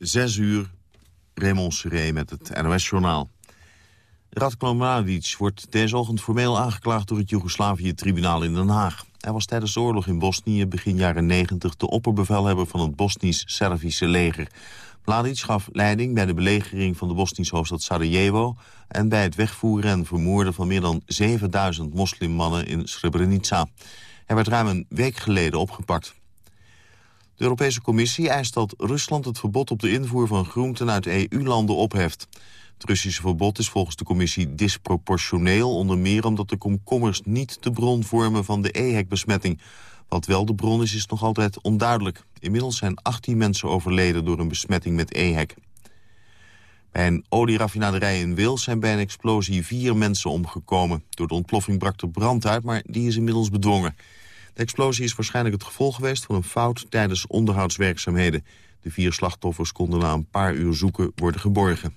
Zes uur, Raymond met het NOS-journaal. Radko Mladic wordt deze ochtend formeel aangeklaagd door het Joegoslavië-tribunaal in Den Haag. Hij was tijdens de oorlog in Bosnië begin jaren 90 de opperbevelhebber van het Bosnisch-Servische leger. Mladic gaf leiding bij de belegering van de Bosnische hoofdstad Sarajevo... en bij het wegvoeren en vermoorden van meer dan 7000 moslimmannen in Srebrenica. Hij werd ruim een week geleden opgepakt. De Europese Commissie eist dat Rusland het verbod op de invoer van groenten uit EU-landen opheft. Het Russische verbod is volgens de commissie disproportioneel... onder meer omdat de komkommers niet de bron vormen van de EHEC-besmetting. Wat wel de bron is, is nog altijd onduidelijk. Inmiddels zijn 18 mensen overleden door een besmetting met EHEC. Bij een olieraffinaderij in Wils zijn bij een explosie vier mensen omgekomen. Door de ontploffing brak er brand uit, maar die is inmiddels bedwongen. De explosie is waarschijnlijk het gevolg geweest van een fout tijdens onderhoudswerkzaamheden. De vier slachtoffers konden na een paar uur zoeken worden geborgen.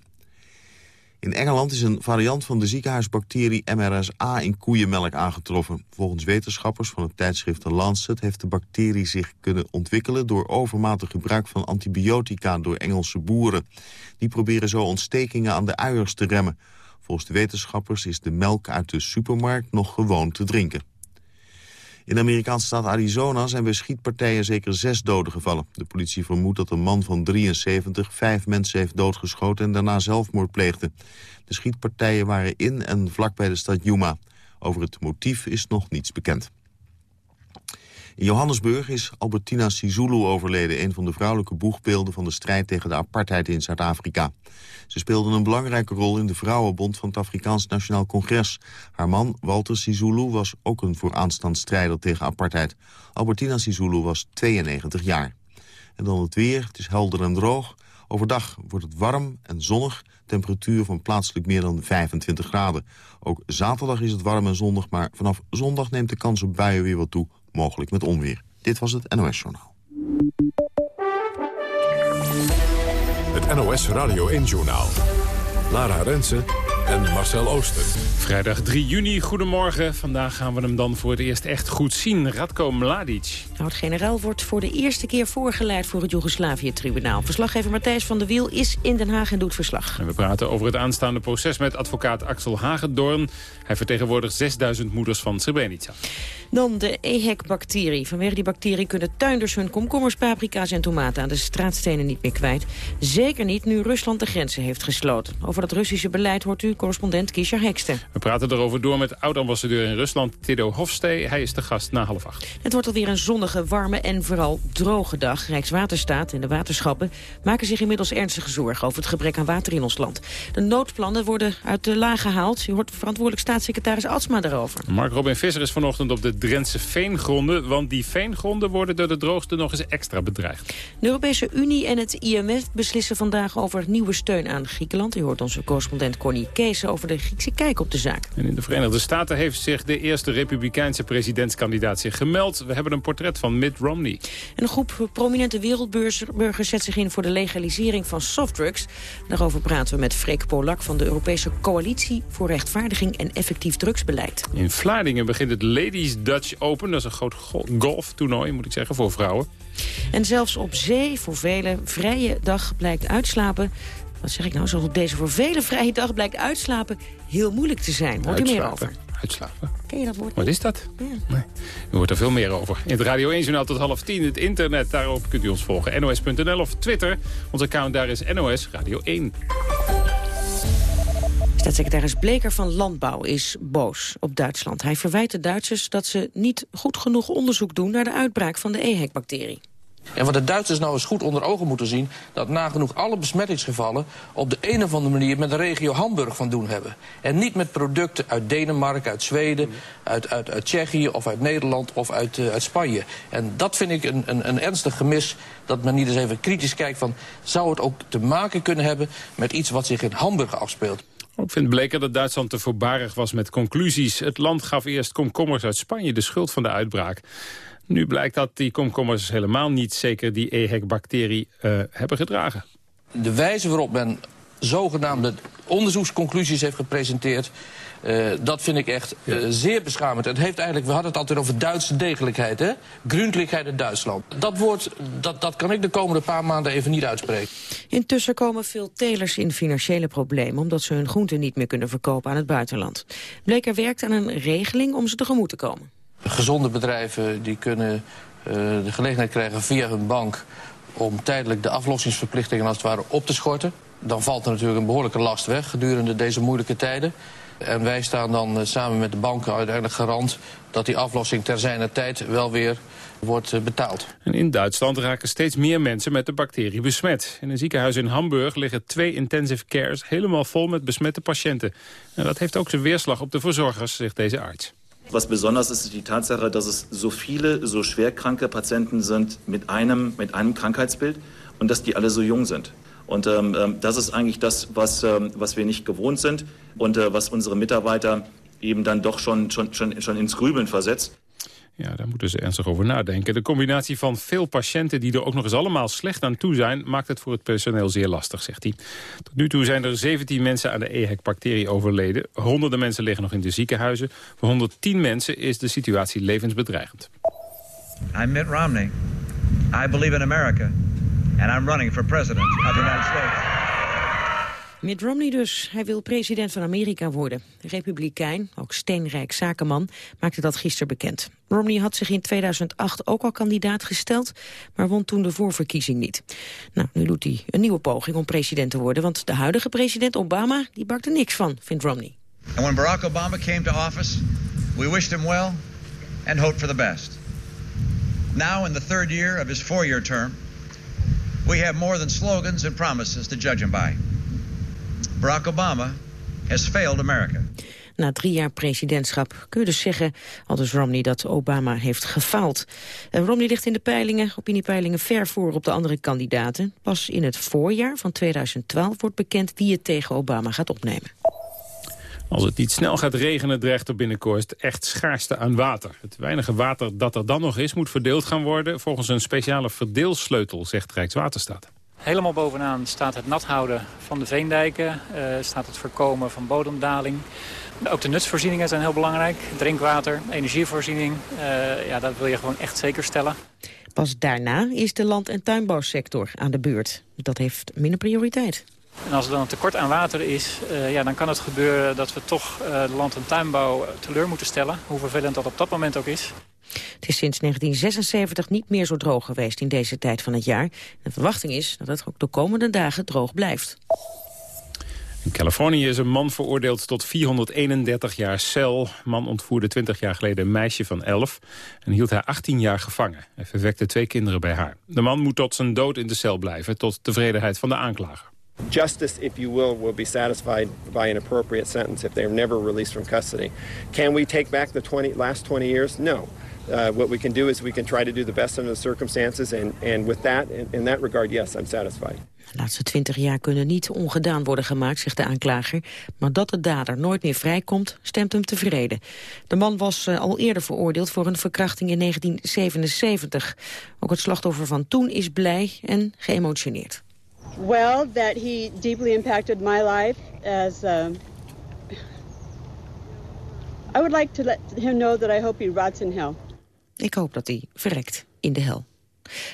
In Engeland is een variant van de ziekenhuisbacterie MRSA in koeienmelk aangetroffen. Volgens wetenschappers van het tijdschrift The Lancet heeft de bacterie zich kunnen ontwikkelen door overmatig gebruik van antibiotica door Engelse boeren. Die proberen zo ontstekingen aan de uiers te remmen. Volgens de wetenschappers is de melk uit de supermarkt nog gewoon te drinken. In de Amerikaanse staat Arizona zijn bij schietpartijen zeker zes doden gevallen. De politie vermoedt dat een man van 73 vijf mensen heeft doodgeschoten en daarna zelfmoord pleegde. De schietpartijen waren in en vlakbij de stad Yuma. Over het motief is nog niets bekend. In Johannesburg is Albertina Sisulu overleden... een van de vrouwelijke boegbeelden van de strijd tegen de apartheid in Zuid-Afrika. Ze speelde een belangrijke rol in de Vrouwenbond van het Afrikaans Nationaal Congres. Haar man, Walter Sisulu, was ook een vooraanstaand strijder tegen apartheid. Albertina Sisulu was 92 jaar. En dan het weer, het is helder en droog. Overdag wordt het warm en zonnig, temperatuur van plaatselijk meer dan 25 graden. Ook zaterdag is het warm en zonnig, maar vanaf zondag neemt de kans op buien weer wat toe mogelijk met onweer. Dit was het NOS Journaal. Het NOS Radio 1 Journaal. Lara Rensen en Marcel Ooster. Vrijdag 3 juni, goedemorgen. Vandaag gaan we hem dan voor het eerst echt goed zien. Radko Mladic. Oud-generaal wordt voor de eerste keer voorgeleid voor het Joegoslavië-tribunaal. Verslaggever Matthijs van der Wiel is in Den Haag en doet verslag. En we praten over het aanstaande proces met advocaat Axel Hagendoorn. Hij vertegenwoordigt 6000 moeders van Srebrenica. Dan de EHEC-bacterie. Vanwege die bacterie kunnen tuinders hun komkommers, paprika's en tomaten aan de straatstenen niet meer kwijt. Zeker niet nu Rusland de grenzen heeft gesloten. Over dat Russische beleid hoort u correspondent Kisha Hekster. We praten erover door met oud-ambassadeur in Rusland, Tiddo Hofstee. Hij is de gast na half acht. Het wordt alweer een zonnige, warme en vooral droge dag. Rijkswaterstaat en de waterschappen maken zich inmiddels ernstige zorgen over het gebrek aan water in ons land. De noodplannen worden uit de laag gehaald. U hoort verantwoordelijk staatssecretaris Atsma daarover. Mark Robin Visser is vanochtend op de Drentse veengronden. Want die veengronden worden door de droogte nog eens extra bedreigd. De Europese Unie en het IMF beslissen vandaag over nieuwe steun aan Griekenland. U hoort onze correspondent Connie Kees over de Griekse kijk op de zaak. En in de Verenigde Staten heeft zich de eerste republikeinse presidentskandidaat zich gemeld. We hebben een portret van Mitt Romney. En een groep prominente wereldburgers zet zich in voor de legalisering van softdrugs. Daarover praten we met Freek Polak van de Europese Coalitie voor Rechtvaardiging en Effectief Drugsbeleid. In Vlaardingen begint het Ladies Dutch Open. Dat is een groot golftoernooi, moet ik zeggen, voor vrouwen. En zelfs op zee voor velen vrije dag blijkt uitslapen wat zeg ik nou, zoals op deze voor vele vrije dag blijkt uitslapen heel moeilijk te zijn. Hoort u meer over? Uitslapen. Ken je dat woord? Wat is dat? Ja. Nee. U hoort er veel meer over. In het Radio 1 Journaal tot half tien. Het internet, daarop kunt u ons volgen. NOS.nl of Twitter. Ons account daar is NOS Radio 1. Staatssecretaris Bleker van Landbouw is boos op Duitsland. Hij verwijt de Duitsers dat ze niet goed genoeg onderzoek doen... naar de uitbraak van de EHEC-bacterie. En wat de Duitsers nou eens goed onder ogen moeten zien... dat nagenoeg alle besmettingsgevallen op de een of andere manier... met de regio Hamburg van doen hebben. En niet met producten uit Denemarken, uit Zweden, uit, uit, uit Tsjechië... of uit Nederland of uit, uh, uit Spanje. En dat vind ik een, een, een ernstig gemis dat men niet eens even kritisch kijkt van... zou het ook te maken kunnen hebben met iets wat zich in Hamburg afspeelt. Ik vind Bleker dat Duitsland te voorbarig was met conclusies. Het land gaf eerst komkommers uit Spanje de schuld van de uitbraak. Nu blijkt dat die komkommers helemaal niet zeker die EHEC-bacterie uh, hebben gedragen. De wijze waarop men zogenaamde onderzoeksconclusies heeft gepresenteerd. Uh, dat vind ik echt uh, zeer beschamend. Het heeft eigenlijk, we hadden het altijd over Duitse degelijkheid, hè? Gründlichkeit in Duitsland. Dat woord, dat, dat kan ik de komende paar maanden even niet uitspreken. Intussen komen veel telers in financiële problemen... omdat ze hun groenten niet meer kunnen verkopen aan het buitenland. Bleker werkt aan een regeling om ze tegemoet te komen. Gezonde bedrijven die kunnen uh, de gelegenheid krijgen via hun bank... om tijdelijk de aflossingsverplichtingen als het ware op te schorten. Dan valt er natuurlijk een behoorlijke last weg gedurende deze moeilijke tijden. En wij staan dan eh, samen met de banken uiteindelijk garant... dat die aflossing ter zijner tijd wel weer wordt eh, betaald. En in Duitsland raken steeds meer mensen met de bacterie besmet. In een ziekenhuis in Hamburg liggen twee intensive cares helemaal vol met besmette patiënten. En dat heeft ook zijn weerslag op de verzorgers, zegt deze arts. Was besonders ist, ist die Tatsache, dass es so viele, so schwerkranke Patienten sind mit einem, mit einem Krankheitsbild und dass die alle so jung sind. Und ähm, ähm, das ist eigentlich das, was, ähm, was wir nicht gewohnt sind und äh, was unsere Mitarbeiter eben dann doch schon, schon, schon, schon ins Grübeln versetzt. Ja, daar moeten ze ernstig over nadenken. De combinatie van veel patiënten die er ook nog eens allemaal slecht aan toe zijn... maakt het voor het personeel zeer lastig, zegt hij. Tot nu toe zijn er 17 mensen aan de EHEC-bacterie overleden. Honderden mensen liggen nog in de ziekenhuizen. Voor 110 mensen is de situatie levensbedreigend. I'm Mitt Romney. I believe in America. And I'm running for president of the United States. Mitt Romney dus. Hij wil president van Amerika worden. De republikein, ook steenrijk zakenman, maakte dat gisteren bekend. Romney had zich in 2008 ook al kandidaat gesteld, maar won toen de voorverkiezing niet. Nou, nu doet hij een nieuwe poging om president te worden, want de huidige president Obama, die bakt er niks van, vindt Romney. When Barack Obama came to office, we wished him well and hoped for the best. Now in the third year of his four-year term, we have more than slogans and promises to judge him by. Barack Obama has failed America. Na drie jaar presidentschap kun je dus zeggen, aldus Romney, dat Obama heeft gefaald. Uh, Romney ligt in de peilingen, opiniepeilingen ver voor op de andere kandidaten. Pas in het voorjaar van 2012 wordt bekend wie het tegen Obama gaat opnemen. Als het niet snel gaat regenen, dreigt er binnenkort echt schaarste aan water. Het weinige water dat er dan nog is, moet verdeeld gaan worden... volgens een speciale verdeelsleutel, zegt Rijkswaterstaat. Helemaal bovenaan staat het nat houden van de veendijken, uh, staat het voorkomen van bodemdaling. Ook de nutsvoorzieningen zijn heel belangrijk. Drinkwater, energievoorziening, uh, ja, dat wil je gewoon echt zeker stellen. Pas daarna is de land- en tuinbouwsector aan de beurt. Dat heeft minder prioriteit. En als er dan een tekort aan water is, uh, ja, dan kan het gebeuren dat we toch uh, de land- en tuinbouw teleur moeten stellen. Hoe vervelend dat op dat moment ook is. Het is sinds 1976 niet meer zo droog geweest in deze tijd van het jaar. De verwachting is dat het ook de komende dagen droog blijft. In Californië is een man veroordeeld tot 431 jaar cel. De man ontvoerde 20 jaar geleden een meisje van 11 en hield haar 18 jaar gevangen. Hij verwekte twee kinderen bij haar. De man moet tot zijn dood in de cel blijven, tot tevredenheid van de aanklager. Justice, if you will, will be satisfied by an appropriate sentence if they are never released from custody. Can we take back the 20, last 20 years? No. Uh, what we can do is we can try to do the best under the circumstances. And, and with that, in, in that regard, yes, I'm satisfied. De laatste twintig jaar kunnen niet ongedaan worden gemaakt, zegt de aanklager. Maar dat de dader nooit meer vrijkomt, stemt hem tevreden. De man was uh, al eerder veroordeeld voor een verkrachting in 1977. Ook het slachtoffer van toen is blij en geëmotioneerd. Well, that he deeply impacted my life as... Uh, I would like to let him know that I hope he rots in hell. Ik hoop dat hij verrekt in de hel.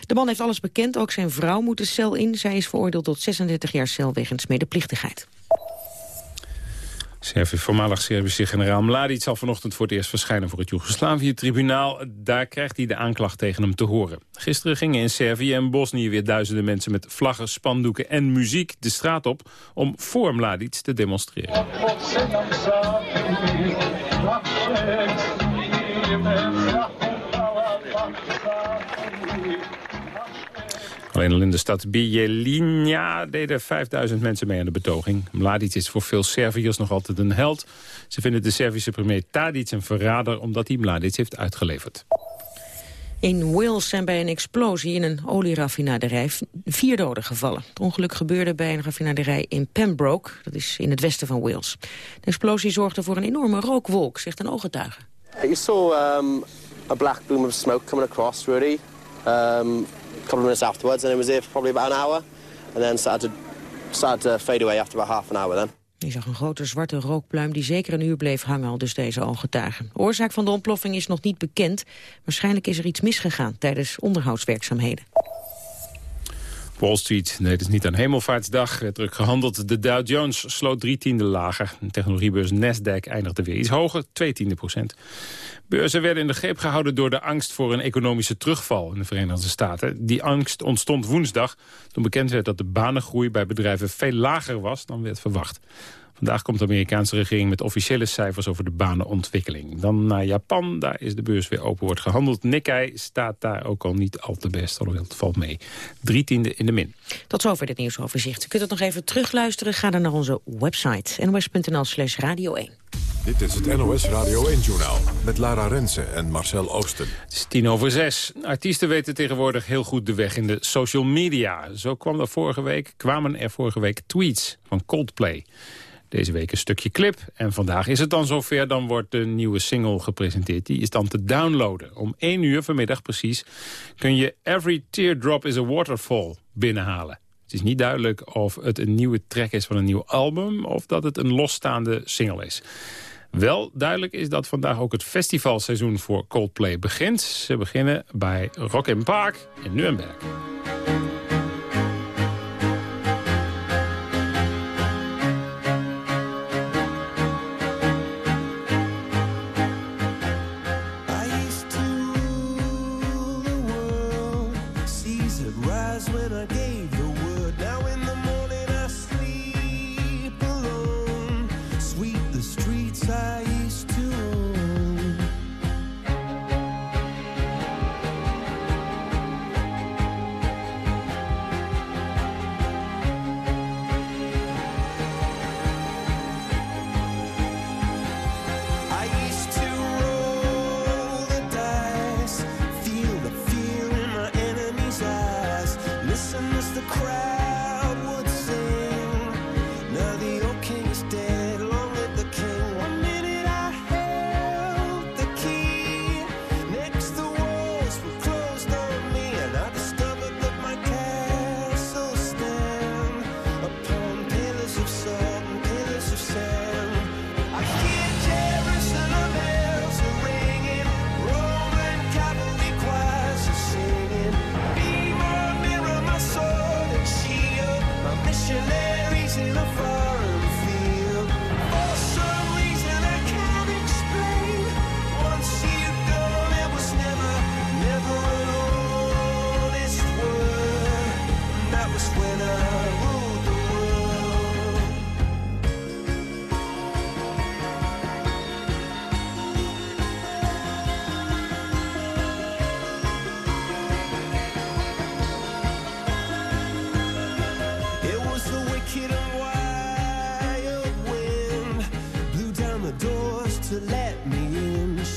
De man heeft alles bekend, ook zijn vrouw moet de cel in. Zij is veroordeeld tot 36 jaar cel wegens medeplichtigheid. Servi, voormalig Servische generaal Mladic zal vanochtend voor het eerst verschijnen voor het Joegoslavië-tribunaal. Daar krijgt hij de aanklacht tegen hem te horen. Gisteren gingen in Servië en Bosnië weer duizenden mensen met vlaggen, spandoeken en muziek de straat op om voor Mladic te demonstreren. Alleen al in de stad Bijeljina deden 5000 mensen mee aan de betoging. Mladic is voor veel Serviërs nog altijd een held. Ze vinden de Servische premier Tadic een verrader omdat hij Mladic heeft uitgeleverd. In Wales zijn bij een explosie in een olieraffinaderij vier doden gevallen. Het ongeluk gebeurde bij een raffinaderij in Pembroke, dat is in het westen van Wales. De explosie zorgde voor een enorme rookwolk, zegt een ooggetuige. You saw um, a black boom of smoke coming across, really. Um, couple of minutes afterwards, and it was there for probably about an hour. And then started to started to fade away after about half an hour then. Je zag een grote zwarte rookpluim die zeker een uur bleef hangen, al dus deze ooggetuigen. Oorzaak van de ontploffing is nog niet bekend. Waarschijnlijk is er iets misgegaan tijdens onderhoudswerkzaamheden. Wall Street nee, het is niet aan hemelvaartsdag. Druk gehandeld. De Dow Jones sloot drie tiende lager. De technologiebeurs Nasdaq eindigde weer iets hoger, twee tiende procent. Beurzen werden in de greep gehouden door de angst voor een economische terugval in de Verenigde Staten. Die angst ontstond woensdag toen bekend werd dat de banengroei bij bedrijven veel lager was dan werd verwacht. Vandaag komt de Amerikaanse regering met officiële cijfers over de banenontwikkeling. Dan naar Japan, daar is de beurs weer open, wordt gehandeld. Nikkei staat daar ook al niet al te best, alhoewel het valt mee. Drie tiende in de min. Tot zover dit nieuwsoverzicht. U kunt het nog even terugluisteren. Ga dan naar onze website nos.nl slash radio 1. Dit is het NOS Radio 1-journaal met Lara Rensen en Marcel Oosten. Het is tien over zes. Artiesten weten tegenwoordig heel goed de weg in de social media. Zo kwam er vorige week, kwamen er vorige week tweets van Coldplay. Deze week een stukje clip. En vandaag is het dan zover, dan wordt de nieuwe single gepresenteerd. Die is dan te downloaden. Om 1 uur vanmiddag precies kun je Every Teardrop is a Waterfall binnenhalen. Het is niet duidelijk of het een nieuwe track is van een nieuw album... of dat het een losstaande single is. Wel duidelijk is dat vandaag ook het festivalseizoen voor Coldplay begint. Ze beginnen bij Rock in Park in Nuremberg.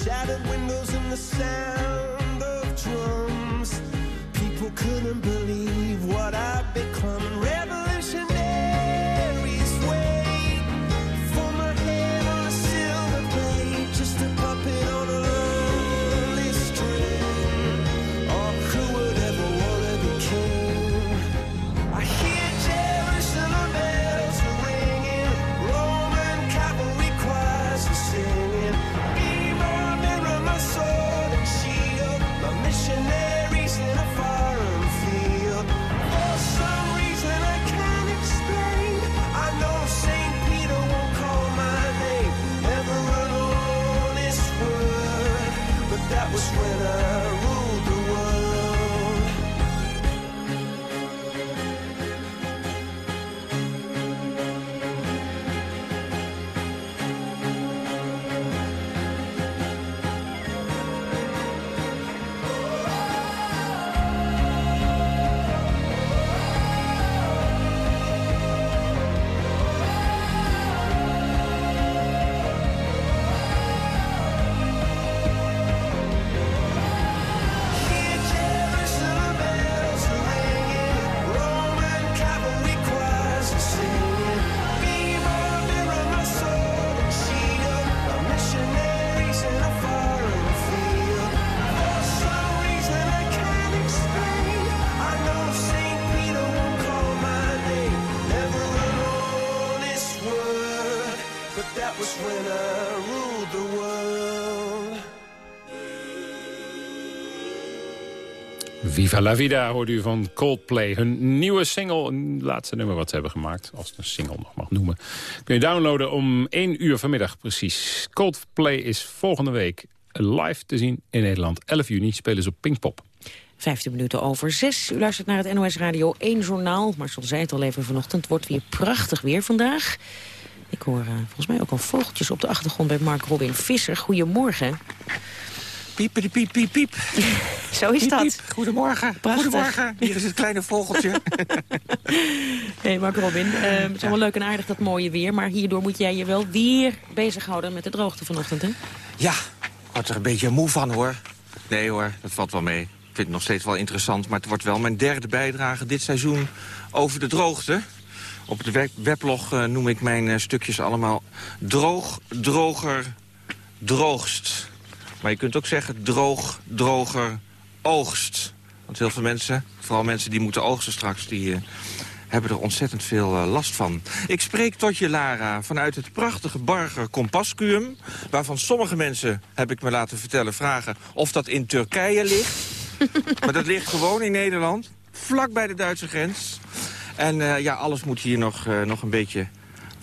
shattered windows and the sound of drums. People couldn't believe what I'd become. Viva la Vida hoort u van Coldplay. Hun nieuwe single, laatste nummer wat ze hebben gemaakt. Als het een single nog mag noemen. Kun je downloaden om 1 uur vanmiddag precies. Coldplay is volgende week live te zien in Nederland. 11 juni spelen ze op Pinkpop. 15 minuten over 6. U luistert naar het NOS Radio 1 journaal. Zoals zei het al even vanochtend, wordt weer prachtig weer vandaag. Ik hoor uh, volgens mij ook al vogeltjes op de achtergrond bij Mark Robin Visser. Goedemorgen. Piep, piep, piep, piep, piep. Zo is piep, dat. Piep. Goedemorgen. Prachtig. Goedemorgen. Hier is het kleine vogeltje. hey Mark Robin, uh, het is allemaal leuk en aardig dat mooie weer. Maar hierdoor moet jij je wel weer bezighouden met de droogte vanochtend, hè? Ja, ik word er een beetje moe van, hoor. Nee hoor, dat valt wel mee. Ik vind het nog steeds wel interessant, maar het wordt wel mijn derde bijdrage dit seizoen over de droogte. Op de weblog uh, noem ik mijn uh, stukjes allemaal droog, droger, droogst. Maar je kunt ook zeggen droog, droger, oogst. Want heel veel mensen, vooral mensen die moeten oogsten straks... die uh, hebben er ontzettend veel uh, last van. Ik spreek tot je, Lara, vanuit het prachtige Barger Compascuum... waarvan sommige mensen, heb ik me laten vertellen, vragen... of dat in Turkije ligt. maar dat ligt gewoon in Nederland, vlak bij de Duitse grens. En uh, ja, alles moet hier nog, nog een beetje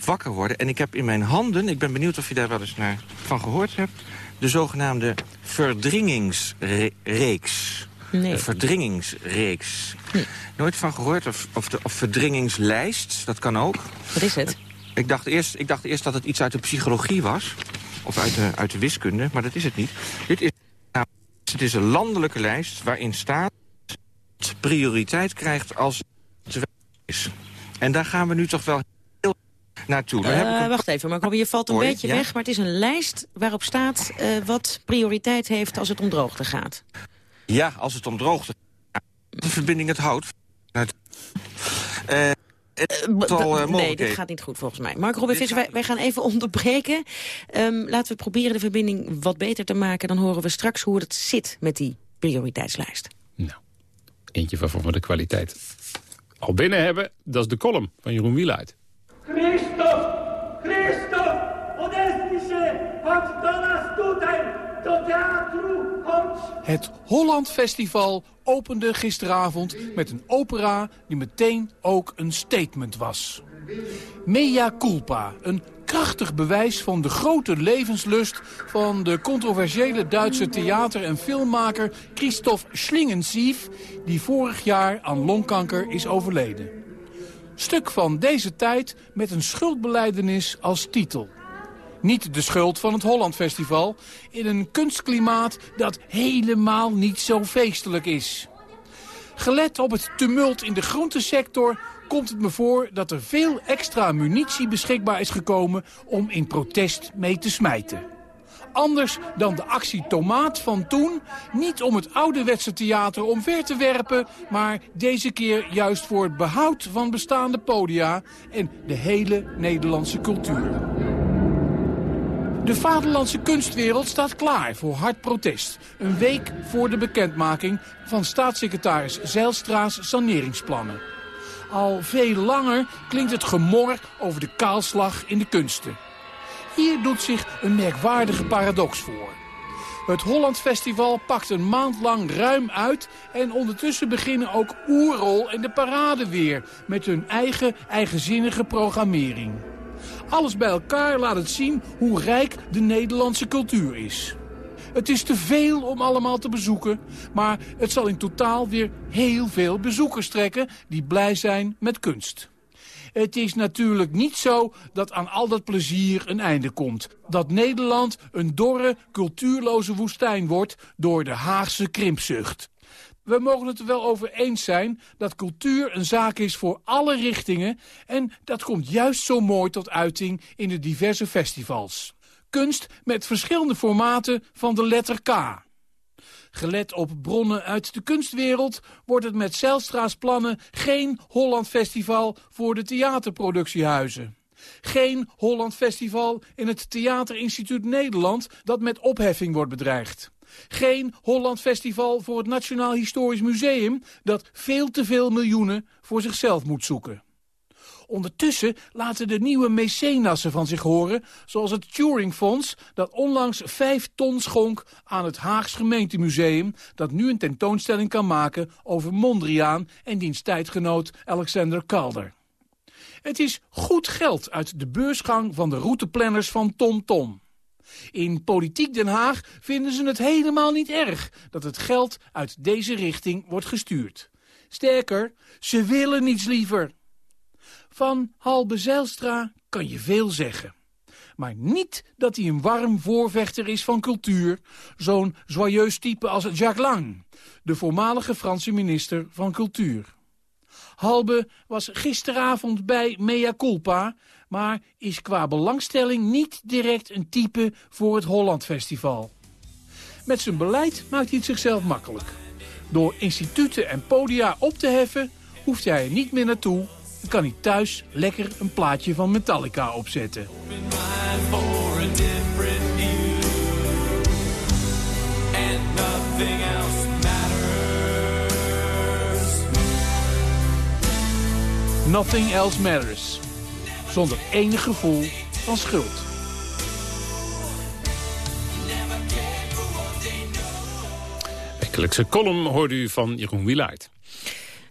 wakker worden. En ik heb in mijn handen, ik ben benieuwd of je daar wel eens naar van gehoord hebt de zogenaamde verdringingsreeks. Nee. De verdringingsreeks. Nee. Nooit van gehoord? Of, of de of verdringingslijst, dat kan ook. Wat is het? Ik dacht, eerst, ik dacht eerst dat het iets uit de psychologie was. Of uit de, uit de wiskunde, maar dat is het niet. Dit is, nou, het is een landelijke lijst waarin staat... prioriteit krijgt als het is. En daar gaan we nu toch wel naartoe. Dan heb ik Uh, een- wacht even, Robin, je valt een Hoi, beetje ja? weg. Maar het is een lijst waarop staat eh, wat prioriteit heeft als het om droogte gaat. Ja, als het om droogte gaat. De verbinding het eh, het aantal, eh, nee, dit mogelijkheden. gaat niet goed volgens mij. Mark Robin Visser, wij, wij gaan even onderbreken. Ehm, laten we proberen de verbinding wat beter te maken. Dan horen we straks hoe het zit met die prioriteitslijst. Eentje waarvan we de kwaliteit al binnen hebben. Dat is de column van Jeroen Wielaert. Christoph! Christoph! Odestische! Chodź do nas tutaj! Do teatru! Chodź! Het Holland Festival opende gisteravond met een opera die meteen ook een statement was. Mea culpa, een krachtig bewijs van de grote levenslust van de controversiële Duitse theater- en filmmaker Christoph Schlingensief, die vorig jaar aan longkanker is overleden. Stuk van deze tijd met een schuldbeleidenis als titel. Niet de schuld van het Holland Festival in een kunstklimaat dat helemaal niet zo feestelijk is. Gelet op het tumult in de groentesector komt het me voor dat er veel extra munitie beschikbaar is gekomen om in protest mee te smijten. Anders dan de actie Tomaat van toen, niet om het ouderwetse theater omver te werpen, maar deze keer juist voor het behoud van bestaande podia en de hele Nederlandse cultuur. De vaderlandse kunstwereld staat klaar voor hard protest. Een week voor de bekendmaking van staatssecretaris Zijlstra's saneringsplannen. Al veel langer klinkt het gemor over de kaalslag in de kunsten. Hier doet zich een merkwaardige paradox voor. Het Holland Festival pakt een maand lang ruim uit... en ondertussen beginnen ook Oerol en de Parade weer... met hun eigen eigenzinnige programmering. Alles bij elkaar laat het zien hoe rijk de Nederlandse cultuur is. Het is te veel om allemaal te bezoeken, maar het zal in totaal weer heel veel bezoekers trekken die blij zijn met kunst. Het is natuurlijk niet zo dat aan al dat plezier een einde komt. Dat Nederland een dorre, cultuurloze woestijn wordt door de Haagse krimpzucht. We mogen het er wel over eens zijn dat cultuur een zaak is voor alle richtingen... en dat komt juist zo mooi tot uiting in de diverse festivals. Kunst met verschillende formaten van de letter K. Gelet op bronnen uit de kunstwereld wordt het met Zijlstra's plannen geen Holland Festival voor de theaterproductiehuizen. Geen Holland Festival in het Theaterinstituut Nederland dat met opheffing wordt bedreigd. Geen Holland Festival voor het Nationaal Historisch Museum dat veel te veel miljoenen voor zichzelf moet zoeken. Ondertussen laten de nieuwe mecenassen van zich horen, zoals het Turingfonds, dat onlangs vijf ton schonk aan het Haags gemeentemuseum, dat nu een tentoonstelling kan maken over Mondriaan en diens tijdgenoot Alexander Calder. Het is goed geld uit de beursgang van de routeplanners van TomTom. Tom. In Politiek Den Haag vinden ze het helemaal niet erg dat het geld uit deze richting wordt gestuurd. Sterker, ze willen niets liever. Van Halbe Zijlstra kan je veel zeggen. Maar niet dat hij een warm voorvechter is van cultuur. Zo'n joyeus type als Jacques Lang, de voormalige Franse minister van Cultuur. Halbe was gisteravond bij Mea Culpa, maar is qua belangstelling niet direct een type voor het Holland Festival. Met zijn beleid maakt hij het zichzelf makkelijk. Door instituten en podia op te heffen, hoeft hij er niet meer naartoe... en kan hij thuis lekker een plaatje van Metallica opzetten. Nothing else matters. Zonder enig gevoel van schuld. Wekelijkse column hoorde u van Jeroen Wielaert.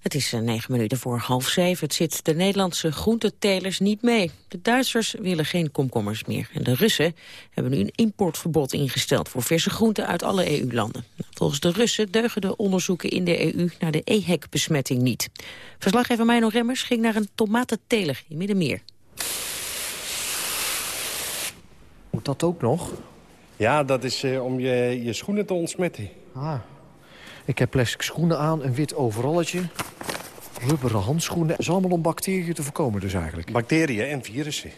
Het is eh, negen minuten voor half zeven. Het zit de Nederlandse groentetelers niet mee. De Duitsers willen geen komkommers meer. En de Russen hebben nu een importverbod ingesteld... voor verse groenten uit alle EU-landen. Nou, volgens de Russen deugen de onderzoeken in de EU... naar de EHEC-besmetting niet. Verslaggever Meino Remmers ging naar een tomatenteler in Middenmeer. Moet dat ook nog? Ja, dat is uh, om je, je schoenen te ontsmetten. Ah, ik heb plastic schoenen aan, een wit overalletje, rubberen handschoenen. Dat is allemaal om bacteriën te voorkomen dus eigenlijk. Bacteriën en virussen.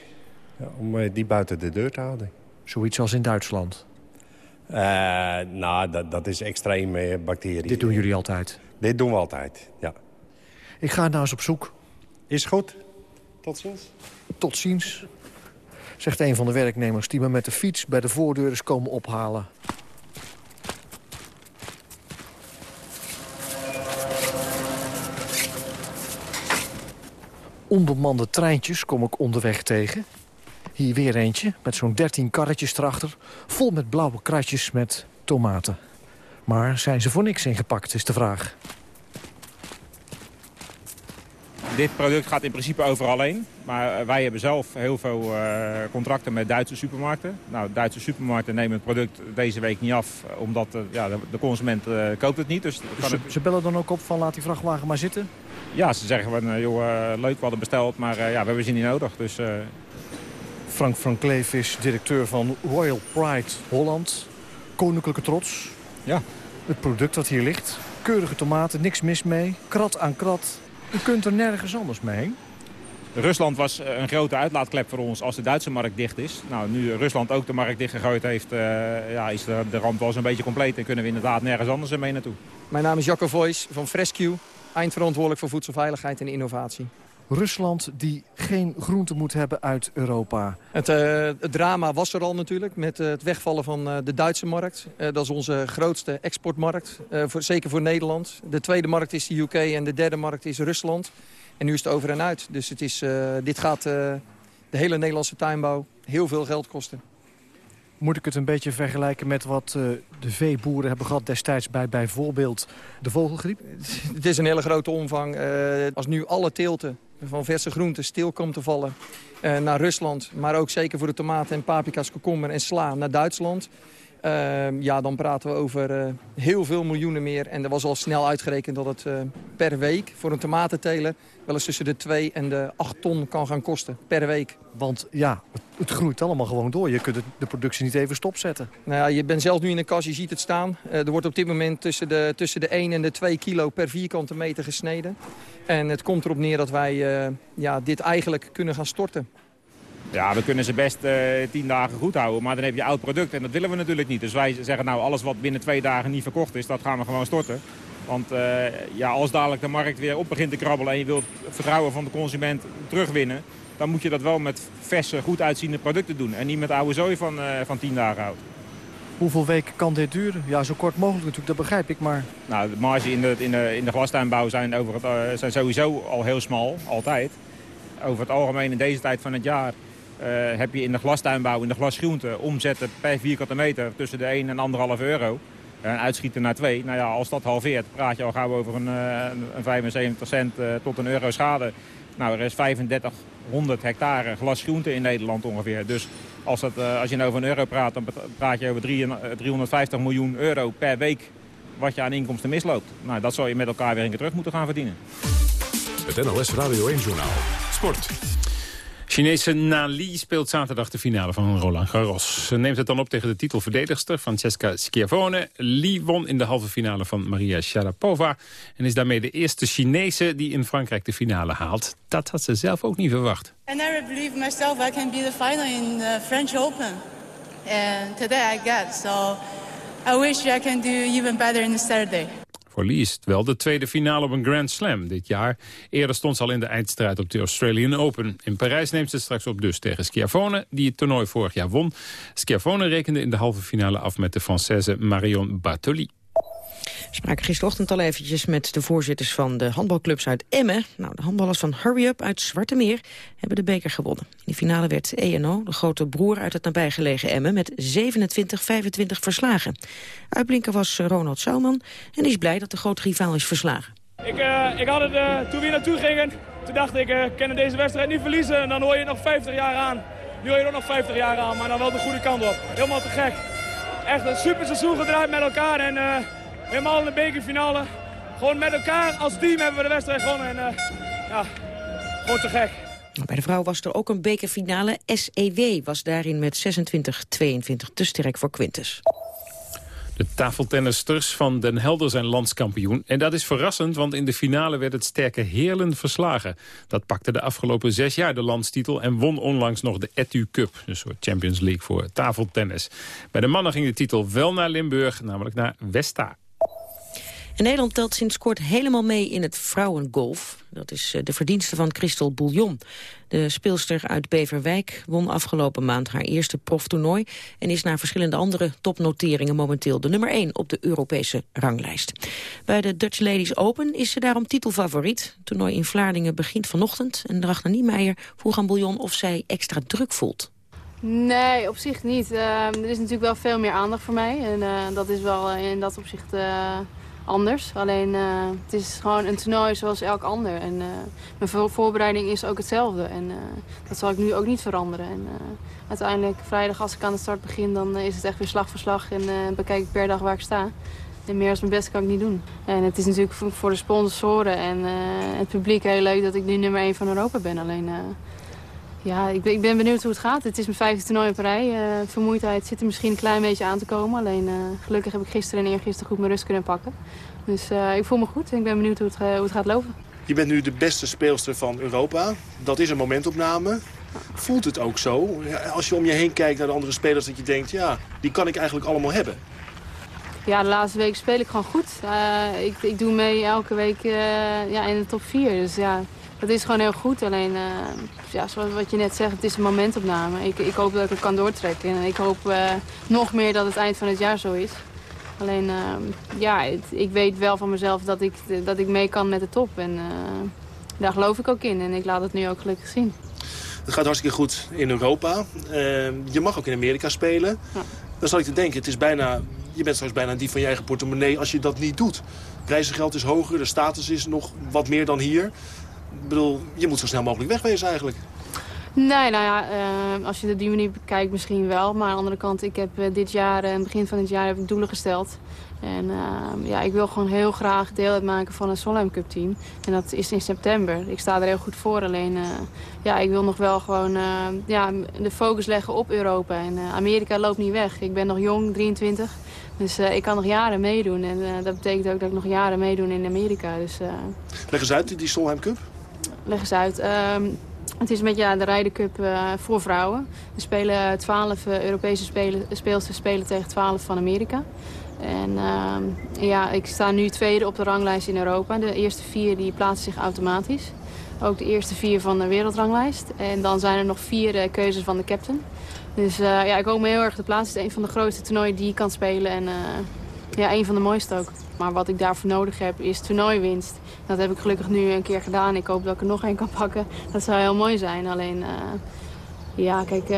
Ja, om uh, die buiten de deur te houden. Zoiets als in Duitsland? Uh, nou, dat, dat is extreem uh, bacteriën. Dit doen jullie altijd? Dit doen we altijd, ja. Ik ga nou eens op zoek. Is goed. Tot ziens. Tot ziens. Zegt een van de werknemers die me met de fiets bij de voordeur is komen ophalen. Onbemande treintjes kom ik onderweg tegen. Hier weer eentje, met zo'n 13 karretjes erachter... vol met blauwe kratjes met tomaten. Maar zijn ze voor niks ingepakt, is de vraag. Dit product gaat in principe overal heen. Maar wij hebben zelf heel veel uh, contracten met Duitse supermarkten. Nou, Duitse supermarkten nemen het product deze week niet af. Omdat uh, ja, de, consument koopt het niet. Dus, dus ze, het... ze, bellen dan ook op van laat die vrachtwagen maar zitten? Ja, ze zeggen van joh, leuk, we hadden besteld. Maar ja, we hebben ze niet nodig. Dus, Frank van Kleef is directeur van Royal Pride Holland. Koninklijke trots. Ja. Het product dat hier ligt. Keurige tomaten, niks mis mee. Krat aan krat. U kunt er nergens anders mee heen. Rusland was een grote uitlaatklep voor ons als de Duitse markt dicht is. Nou, nu Rusland ook de markt dichtgegooid heeft, uh, ja, is de, de ramp wel zo'n beetje compleet. En kunnen we inderdaad nergens anders mee naartoe. Mijn naam is Jacco Voice van Frescue, eindverantwoordelijk voor voedselveiligheid en innovatie. Rusland die geen groente moet hebben uit Europa. Het, uh, het drama was er al natuurlijk met uh, het wegvallen van uh, de Duitse markt. dat is onze grootste exportmarkt, voor, zeker voor Nederland. De tweede markt is de UK en de derde markt is Rusland. En nu is het over en uit. Dus het is, dit gaat de hele Nederlandse tuinbouw heel veel geld kosten. Moet ik het een beetje vergelijken met wat uh, de veeboeren hebben gehad destijds bij bijvoorbeeld de vogelgriep? Het is een hele grote omvang. Uh, als nu alle teelten van verse groenten stil komt te vallen uh, naar Rusland... maar ook zeker voor de tomaten en paprika's, komkommer en sla naar Duitsland... ja, dan praten we over heel veel miljoenen meer. En er was al snel uitgerekend dat het per week voor een tomatenteler... wel eens tussen de 2 en de 8 ton kan gaan kosten per week. Want ja, het, het groeit allemaal gewoon door. Je kunt het, de productie niet even stopzetten. Nou ja, je bent zelf nu in een kas, je ziet het staan. Er wordt op dit moment tussen de, tussen de 1 en de 2 kilo per vierkante meter gesneden. En het komt erop neer dat wij uh, ja, dit eigenlijk kunnen gaan storten. Ja, we kunnen ze best uh, tien dagen goed houden, maar dan heb je oud product en dat willen we natuurlijk niet. Dus wij zeggen nou, alles wat binnen twee dagen niet verkocht is, dat gaan we gewoon storten. Want uh, ja, als dadelijk de markt weer op begint te krabbelen en je wilt het vertrouwen van de consument terugwinnen... dan moet je dat wel met verse, goed uitziende producten doen. En niet met oude zooi van, van tien dagen oud. Hoeveel weken kan dit duren? Ja, zo kort mogelijk natuurlijk, dat begrijp ik, maar... Nou, de marge in de, in de, in de glastuinbouw zijn, over het, uh, zijn sowieso al heel smal, altijd. over het algemeen in deze tijd van het jaar... heb je in de glastuinbouw, in de glasgroente, omzetten per vierkante meter tussen de 1 en 1,5 euro. En uitschieten naar 2. Nou ja, als dat halveert, praat je al gauw over een, een 75 cent tot een euro schade. Nou, er is 3500 hectare glasgroente in Nederland ongeveer. Dus als, dat, als je nou over een euro praat, dan praat je over 350 miljoen euro per week wat je aan inkomsten misloopt. Nou, dat zou je met elkaar weer keer terug moeten gaan verdienen. Het NLS Radio 1 Journaal. Sport. Chinese Nali speelt zaterdag de finale van Roland Garros. Ze neemt het dan op tegen de titelverdedigster Francesca Schiavone. Li won in de halve finale van Maria Sharapova... en is daarmee de eerste Chinese die in Frankrijk de finale haalt. Dat had ze zelf ook niet verwacht. I never believed myself I can be the final in the French Open. And today I got, so I wish I can do even better in the Saturday. Voor Lee is het wel de tweede finale op een Grand Slam dit jaar. Eerder stond ze al in de eindstrijd op de Australian Open. In Parijs neemt ze straks op dus tegen Schiavone, die het toernooi vorig jaar won. Schiavone rekende in de halve finale af met de Française Marion Bartoli. Spraken gisterochtend al eventjes met de voorzitters van de handbalclubs uit Emmen. Nou, de handballers van Hurry Up uit Zwarte Meer hebben de beker gewonnen. In de finale werd ENO, de grote broer uit het nabijgelegen Emmen, met 27-25 verslagen. Uitblinker was Ronald Souwman en is blij dat de grote rivaal is verslagen. Ik, uh, ik had het uh, toen we hier naartoe gingen. Toen dacht ik, uh, ik kan deze wedstrijd niet verliezen. En dan hoor je nog 50 jaar aan. Nu hoor je nog 50 jaar aan, maar dan wel de goede kant op. Helemaal te gek. Echt een super seizoen gedraaid met elkaar. En helemaal in de bekerfinale. Gewoon met elkaar als team hebben we de wedstrijd gewonnen. En uh, ja, gewoon te gek. Bij de vrouw was er ook een bekerfinale. SEW was daarin met 26-22 te sterk voor Quintus. De tafeltennisters van Den Helder zijn landskampioen. En dat is verrassend, want in de finale werd het sterke Heerlen verslagen. Dat pakte de afgelopen zes jaar de landstitel... en won onlangs nog de Etu Cup, een soort Champions League voor tafeltennis. Bij de mannen ging de titel wel naar Limburg, namelijk naar Westa. Nederland telt sinds kort helemaal mee in het vrouwengolf. Dat is de verdienste van Christel Bouillon. De speelster uit Beverwijk won afgelopen maand haar eerste proftoernooi... en is na verschillende andere topnoteringen momenteel de nummer 1 op de Europese ranglijst. Bij de Dutch Ladies Open is ze daarom titelfavoriet. Het toernooi in Vlaardingen begint vanochtend en Drachna Niemeyer vroeg aan Bouillon of zij extra druk voelt. Nee, op zich niet. Uh, er is natuurlijk wel veel meer aandacht voor mij. En uh, dat is wel in dat opzicht anders. Alleen uh, het is gewoon een toernooi zoals elk ander. En uh, mijn voorbereiding is ook hetzelfde. En uh, dat zal ik nu ook niet veranderen. En uiteindelijk vrijdag als ik aan de start begin, dan is het echt weer slag voor slag. En bekijk ik per dag waar ik sta. En meer als mijn best kan ik niet doen. En het is natuurlijk voor de sponsoren en het publiek heel leuk dat ik nu nummer 1 van Europa ben. Alleen ja, ik ben, ik ben, benieuwd hoe het gaat. Het is mijn vijfde toernooi op rij. Uh, vermoeidheid zit er misschien een klein beetje aan te komen. Alleen uh, gelukkig heb ik gisteren en eergisteren goed mijn rust kunnen pakken. Dus uh, ik voel me goed en ik ben benieuwd hoe het, hoe het gaat lopen. Je bent nu de beste speelster van Europa. Dat is een momentopname. Voelt het ook zo? Als je om je heen kijkt naar de andere spelers dat je denkt... ja, die kan ik eigenlijk allemaal hebben. Ja, de laatste week speel ik gewoon goed. ik, ik doe mee elke week ja, in de top 4. Dus ja, dat is gewoon heel goed. Alleen, uh, ja, zoals wat je net zegt, het is een momentopname. Ik, ik hoop dat ik het kan doortrekken. En ik hoop uh, nog meer dat het eind van het jaar zo is. Alleen, uh, ja, het, ik weet wel van mezelf dat ik, dat ik mee kan met de top. En daar geloof ik ook in. En ik laat het nu ook gelukkig zien. Het gaat hartstikke goed in Europa. je mag ook in Amerika spelen. Ja. Dan zal ik te denken, het is bijna, je bent straks bijna die van je eigen portemonnee als je dat niet doet. Prijzengeld is hoger, de status is nog wat meer dan hier. Ik bedoel, je moet zo snel mogelijk wegwezen eigenlijk. Nee, nou ja, uh, als je het op die manier bekijkt misschien wel. Maar aan de andere kant, ik heb uh, dit jaar, uh, begin van dit jaar, heb ik doelen gesteld. En ehm, ja, ik wil gewoon heel graag deel uitmaken van een Solheim Cup team. En dat is in september. Ik sta er heel goed voor. Alleen, ja, ik wil nog wel gewoon ja, de focus leggen op Europa. En Amerika loopt niet weg. Ik ben nog jong, 23. Dus ik kan nog jaren meedoen. En dat betekent ook dat ik nog jaren meedoen in Amerika. Dus, Leg eens uit, die Solheim Cup leg eens uit. Um, het is met ja, de Ryder Cup uh, voor vrouwen. We spelen 12 uh, Europese speelsters spelen tegen 12 van Amerika. En uh, ja, ik sta nu tweede op de ranglijst in Europa. De eerste vier die plaatsen zich automatisch. Ook de eerste vier van de wereldranglijst. En dan zijn er nog vier uh, keuzes van de captain. Dus ja, ik hoop me heel erg te plaatsen. Het is een van de grootste toernooien die je kan spelen. En ja, een van de mooiste ook. Maar wat ik daarvoor nodig heb is toernooiwinst. Dat heb ik gelukkig nu een keer gedaan. Ik hoop dat ik er nog één kan pakken. Dat zou heel mooi zijn. Alleen, ja, kijk,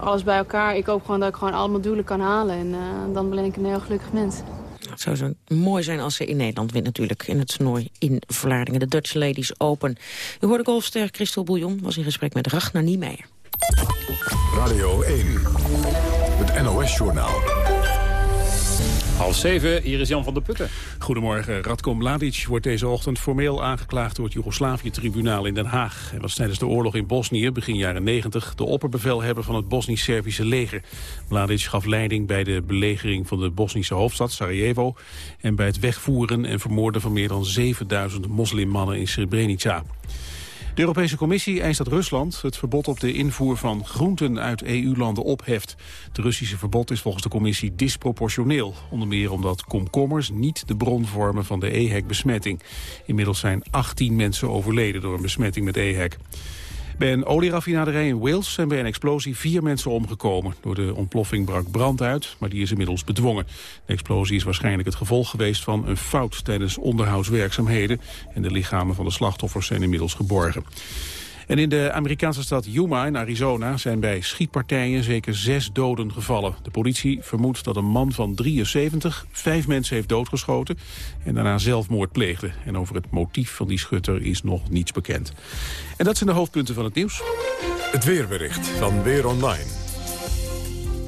alles bij elkaar. Ik hoop gewoon dat ik gewoon allemaal doelen kan halen. En dan ben ik een heel gelukkig mens. Het zou zo mooi zijn als ze in Nederland wint natuurlijk... in het toernooi in Vlaardingen, de Dutch Ladies Open. U hoorde golfster Christel Bouillon, was in gesprek met Ragnar Niemeyer. Radio 1, het NOS-journaal. Half zeven, hier is Jan van der Putten. Goedemorgen. Radko Mladic wordt deze ochtend formeel aangeklaagd door het Joegoslavië-tribunaal in Den Haag. Hij was tijdens de oorlog in Bosnië, begin jaren 90, de opperbevelhebber van het Bosnisch-Servische leger. Mladic gaf leiding bij de belegering van de Bosnische hoofdstad Sarajevo en bij het wegvoeren en vermoorden van meer dan 7000 moslimmannen in Srebrenica. De Europese Commissie eist dat Rusland het verbod op de invoer van groenten uit EU-landen opheft. Het Russische verbod is volgens de Commissie disproportioneel. Onder meer omdat komkommers niet de bron vormen van de EHEC-besmetting. Inmiddels zijn 18 mensen overleden door een besmetting met EHEC. Bij een olieraffinaderij in Wales zijn bij een explosie vier mensen omgekomen. Door de ontploffing brak brand uit, maar die is inmiddels bedwongen. De explosie is waarschijnlijk het gevolg geweest van een fout tijdens onderhoudswerkzaamheden. En de lichamen van de slachtoffers zijn inmiddels geborgen. En in de Amerikaanse stad Yuma in Arizona zijn bij schietpartijen zeker zes doden gevallen. De politie vermoedt dat een man van 73 vijf mensen heeft doodgeschoten en daarna zelfmoord pleegde. En over het motief van die schutter is nog niets bekend. En dat zijn de hoofdpunten van het nieuws. Het weerbericht van Weer Online.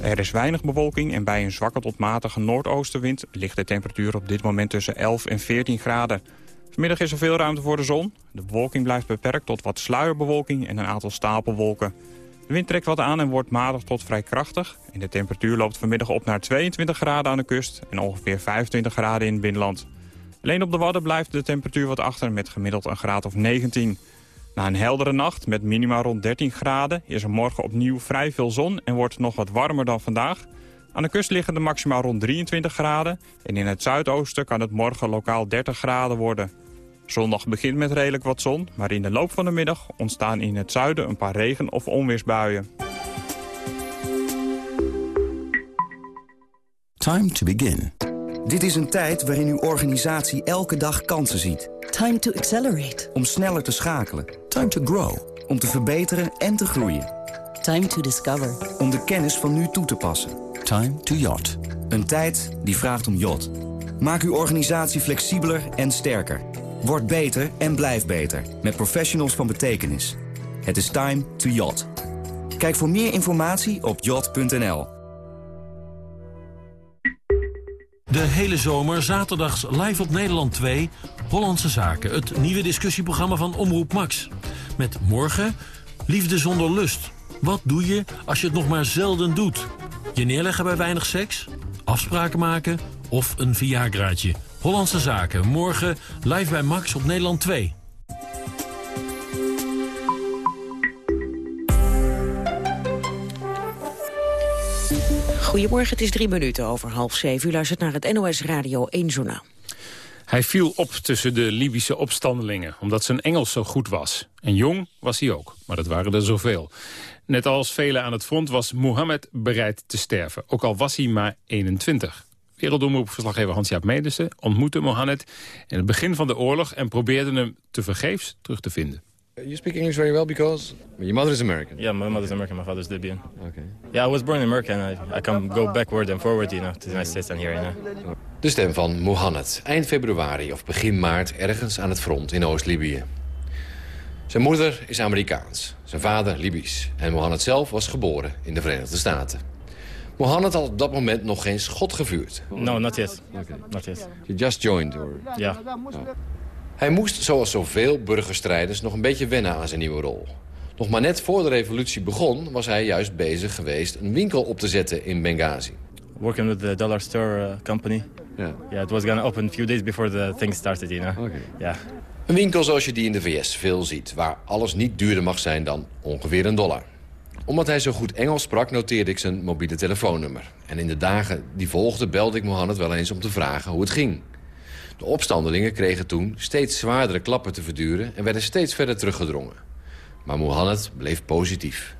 Er is weinig bewolking en bij een zwakke tot matige noordoostenwind... ligt de temperatuur op dit moment tussen 11 en 14 graden. Vanmiddag is er veel ruimte voor de zon. De bewolking blijft beperkt tot wat sluierbewolking en een aantal stapelwolken. De wind trekt wat aan en wordt matig tot vrij krachtig. En de temperatuur loopt vanmiddag op naar 22 graden aan de kust en ongeveer 25 graden in het binnenland. Alleen op de Wadden blijft de temperatuur wat achter met gemiddeld een graad of 19. Na een heldere nacht met minima rond 13 graden is er morgen opnieuw vrij veel zon en wordt het nog wat warmer dan vandaag. Aan de kust liggen de maxima rond 23 graden en in het zuidoosten kan het morgen lokaal 30 graden worden. Zondag begint met redelijk wat zon, maar in de loop van de middag ontstaan in het zuiden een paar regen- of onweersbuien. Time to begin. Dit is een tijd waarin uw organisatie elke dag kansen ziet. Time to accelerate. Om sneller te schakelen. Time to grow. Om te verbeteren en te groeien. Time to discover. Om de kennis van nu toe te passen. Time to yacht. Een tijd die vraagt om yacht. Maak uw organisatie flexibeler en sterker. Word beter en blijf beter. Met professionals van betekenis. Het is time to yacht. Kijk voor meer informatie op yacht.nl. De hele zomer, zaterdags live op Nederland 2... Hollandse Zaken, het nieuwe discussieprogramma van Omroep Max. Met morgen Liefde zonder lust. Wat doe je als je het nog maar zelden doet? Je neerleggen bij weinig seks? Afspraken maken? Of een Viagraatje? Hollandse Zaken, morgen live bij Max op Nederland 2. Goedemorgen, het is drie minuten over half zeven. U luistert naar het NOS Radio 1 Journaal. Hij viel op tussen de Libische opstandelingen, omdat zijn Engels zo goed was. En jong was hij ook, maar dat waren er zoveel. Net als velen aan het front was Mohammed bereid te sterven, ook al was hij maar 21. Wereldomroepverslaggever Hans-Jaap Medersen ontmoette Mohammed in het begin van de oorlog... en probeerde hem te vergeefs terug te vinden. You speak English very well because your mother is American. Yeah, my mother's American, my father's Libyan. Okay. Yeah, I was born in America and I, I can go backward and forward, you know, to the United States and here, you know. De stem van Mohammed, eind februari of begin maart ergens aan het front in Oost-Libië. Zijn moeder is Amerikaans, zijn vader Libisch. En Mohammed zelf was geboren in de Verenigde Staten. Mohammed had op dat moment nog geen schot gevuurd. No, not yet. Not yet. You just joined? Or... Ja. Hij moest, zoals zoveel burgerstrijders, nog een beetje wennen aan zijn nieuwe rol. Nog maar net voor de revolutie begon, was hij juist bezig geweest... een winkel op te zetten in Benghazi. Working with the Dollar Store uh, company. Yeah. Yeah, it was gonna open a few days before the thing started, you know. Okay. Yeah. Een winkel zoals je die in de VS veel ziet... waar alles niet duurder mag zijn dan ongeveer een dollar. Omdat hij zo goed Engels sprak, noteerde ik zijn mobiele telefoonnummer. En in de dagen die volgden belde ik Mohammed wel eens om te vragen hoe het ging. De opstandelingen kregen toen steeds zwaardere klappen te verduren... en werden steeds verder teruggedrongen. Maar Mohammed bleef positief.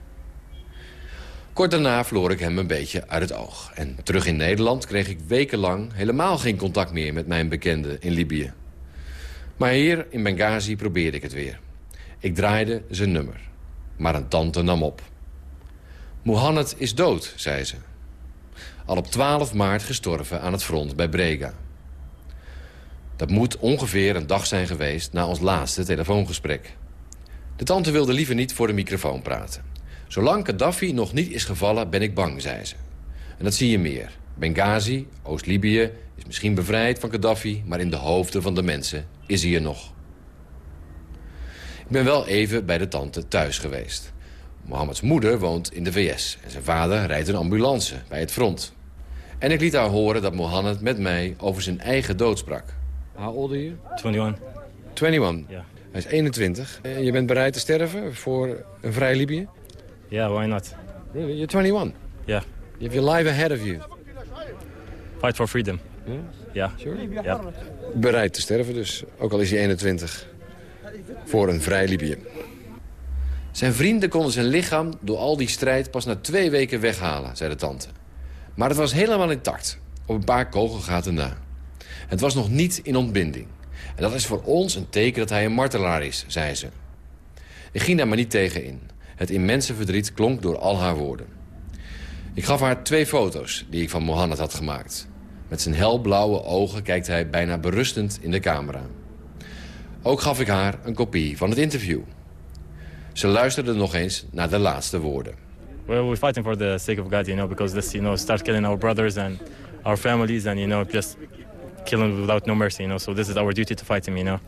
Kort daarna verloor ik hem een beetje uit het oog. En terug in Nederland kreeg ik wekenlang helemaal geen contact meer met mijn bekende in Libië. Maar hier in Benghazi probeerde ik het weer. Ik draaide zijn nummer. Maar een tante nam op. Mohammed is dood, zei ze. Al op 12 maart gestorven aan het front bij Brega. Dat moet ongeveer een dag zijn geweest na ons laatste telefoongesprek. De tante wilde liever niet voor de microfoon praten. Zolang Gaddafi nog niet is gevallen, ben ik bang, zei ze. En dat zie je meer. Benghazi, Oost-Libië, is misschien bevrijd van Gaddafi... maar in de hoofden van de mensen is hij er nog. Ik ben wel even bij de tante thuis geweest. Mohammeds moeder woont in de VS en zijn vader rijdt een ambulance bij het front. En ik liet haar horen dat Mohammed met mij over zijn eigen dood sprak. How old are you? 21. 21? Ja. Hij is 21. En je bent bereid te sterven voor een vrij Libië? Yeah, why not? Really? You're 21? Yeah. You have your life ahead of you. Fight for freedom. Ja. Sure? Ja. Bereid te sterven dus, ook al is hij 21. Voor een vrij Libië. Zijn vrienden konden zijn lichaam door al die strijd pas na twee weken weghalen, zei de tante. Maar het was helemaal intact, op een paar kogelgaten na. Het was nog niet in ontbinding. En dat is voor ons een teken dat hij een martelaar is, zei ze. Ik ging daar maar niet tegen in. Het immense verdriet klonk door al haar woorden. Ik gaf haar twee foto's die ik van Mohammed had gemaakt. Met zijn helblauwe ogen kijkt hij bijna berustend in de camera. Ook gaf ik haar een kopie van het interview. Ze luisterde nog eens naar de laatste woorden. Well, we're fighting for the sake of God, you know, because this, you know, start killing our brothers and our families and, you know, just killing without no mercy, you know. So this is our duty to fight him, you know.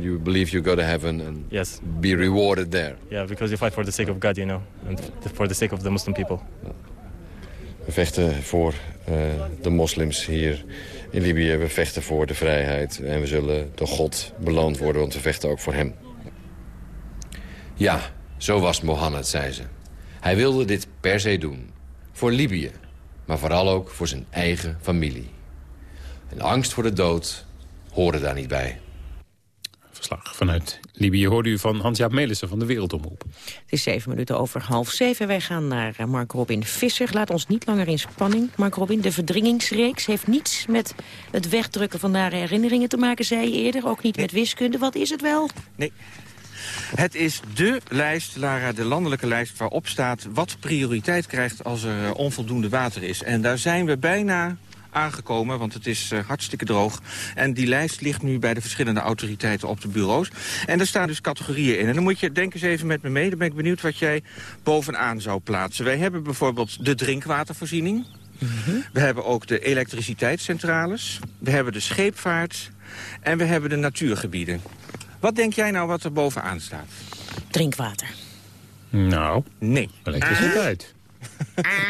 You believe you go to heaven and yes. be rewarded there. Yeah, because you fight for the sake of God, you know, and for the sake of the Muslim people. We vechten voor uh, de moslims hier in Libië. We vechten voor de vrijheid. En we zullen door God beloond worden, want we vechten ook voor hem. Ja, zo was Mohammed, zei ze. Hij wilde dit per se doen. Voor Libië, maar vooral ook voor zijn eigen familie. En angst voor de dood hoorde daar niet bij. Verslag vanuit Libië hoorde u van Hans-Jaap Melissen van de Wereldomroep. Het is zeven minuten over half zeven. Wij gaan naar eh, Mark Robin Visser. Laat ons niet langer in spanning. Mark Robin, de verdringingsreeks heeft niets met het wegdrukken van nare herinneringen te maken, zei je eerder. Ook niet met wiskunde. Wat is het wel? Nee. Het is dé lijst, Lara, de landelijke lijst waarop staat... wat prioriteit krijgt als er eh, onvoldoende water is. En daar zijn we bijna aangekomen, want het is uh, hartstikke droog. En die lijst ligt nu bij de verschillende autoriteiten op de bureaus. En er staan dus categorieën in. En dan moet je, denk eens even met me mee, dan ben ik benieuwd wat jij bovenaan zou plaatsen. Wij hebben bijvoorbeeld de drinkwatervoorziening. Mm -hmm. We hebben ook de elektriciteitscentrales. We hebben de scheepvaart. En we hebben de natuurgebieden. Wat denk jij nou wat er bovenaan staat? Drinkwater. Nou, nee. Elektriciteit.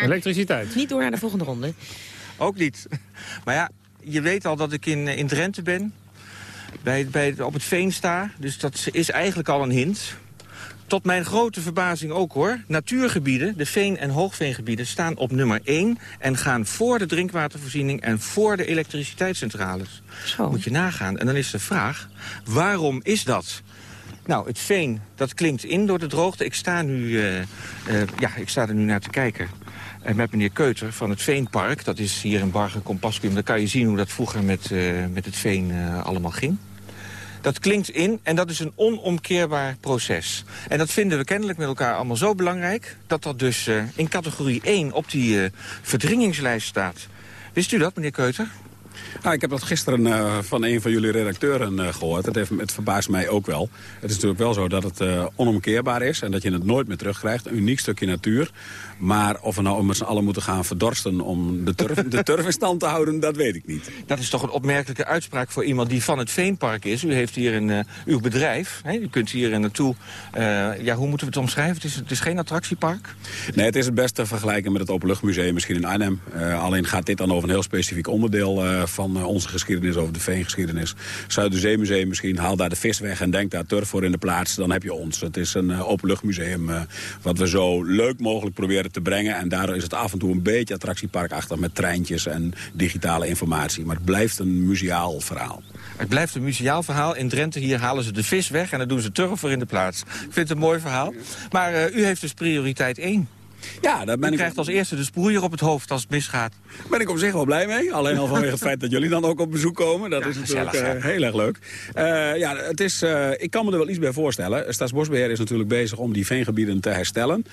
Elektriciteit. Niet door naar de volgende ronde. Ook niet. Maar ja, je weet al dat ik in, in Drenthe ben. Bij, bij, op het veen sta. Dus dat is eigenlijk al een hint. Tot mijn grote verbazing ook hoor. Natuurgebieden, de veen- en hoogveengebieden, staan op nummer 1... en gaan voor de drinkwatervoorziening en voor de elektriciteitscentrales. Zo. Moet je nagaan. En dan is de vraag, waarom is dat? Nou, het veen, dat klinkt in door de droogte. Ik sta, nu, uh, uh, ja, ik sta er nu naar te kijken. En met meneer Keuter van het Veenpark, dat is hier in Bargen Compascum... daar kan je zien hoe dat vroeger met, uh, met het veen uh, allemaal ging. Dat klinkt in en dat is een onomkeerbaar proces. En dat vinden we kennelijk met elkaar allemaal zo belangrijk... dat dat dus uh, in categorie 1 op die verdringingslijst staat. Wist u dat, meneer Keuter? Nou, ik heb dat gisteren van een van jullie redacteuren gehoord. Het, heeft, het verbaast mij ook wel. Het is natuurlijk wel zo dat het onomkeerbaar is... en dat je het nooit meer terugkrijgt. Een uniek stukje natuur. Maar of we nou met z'n allen moeten gaan verdorsten... om de turf, de turf in stand te houden, dat weet ik niet. Dat is toch een opmerkelijke uitspraak voor iemand die van het Veenpark is. U heeft hier een, uw bedrijf. Hè? U kunt hier naartoe... ja, hoe moeten we het omschrijven? Het is, het is geen attractiepark? Nee, het is het beste te vergelijken met het Openluchtmuseum misschien in Arnhem. alleen gaat dit dan over een heel specifiek onderdeel van onze geschiedenis, over de veengeschiedenis. Zuiderzeemuseum misschien, haal daar de vis weg en denk daar turf voor in de plaats. Dan heb je ons. Het is een openluchtmuseum wat we zo leuk mogelijk proberen te brengen. En daardoor is het af en toe een beetje attractieparkachtig met treintjes en digitale informatie. Maar het blijft een museaal verhaal. Het blijft een museaal verhaal. In Drenthe hier halen ze de vis weg en dan doen ze turf voor in de plaats. Ik vind het een mooi verhaal. Maar uh, u heeft dus prioriteit 1. Ja, daar ben ik... krijgt als eerste de sproeier op het hoofd als het misgaat. Daar ben ik op zich wel blij mee. Alleen al vanwege het feit dat jullie dan ook op bezoek komen. Dat is natuurlijk uh, heel erg leuk. Uh, ja, het is, uh, ik kan me er wel iets bij voorstellen. Staatsbosbeheer is natuurlijk bezig om die veengebieden te herstellen.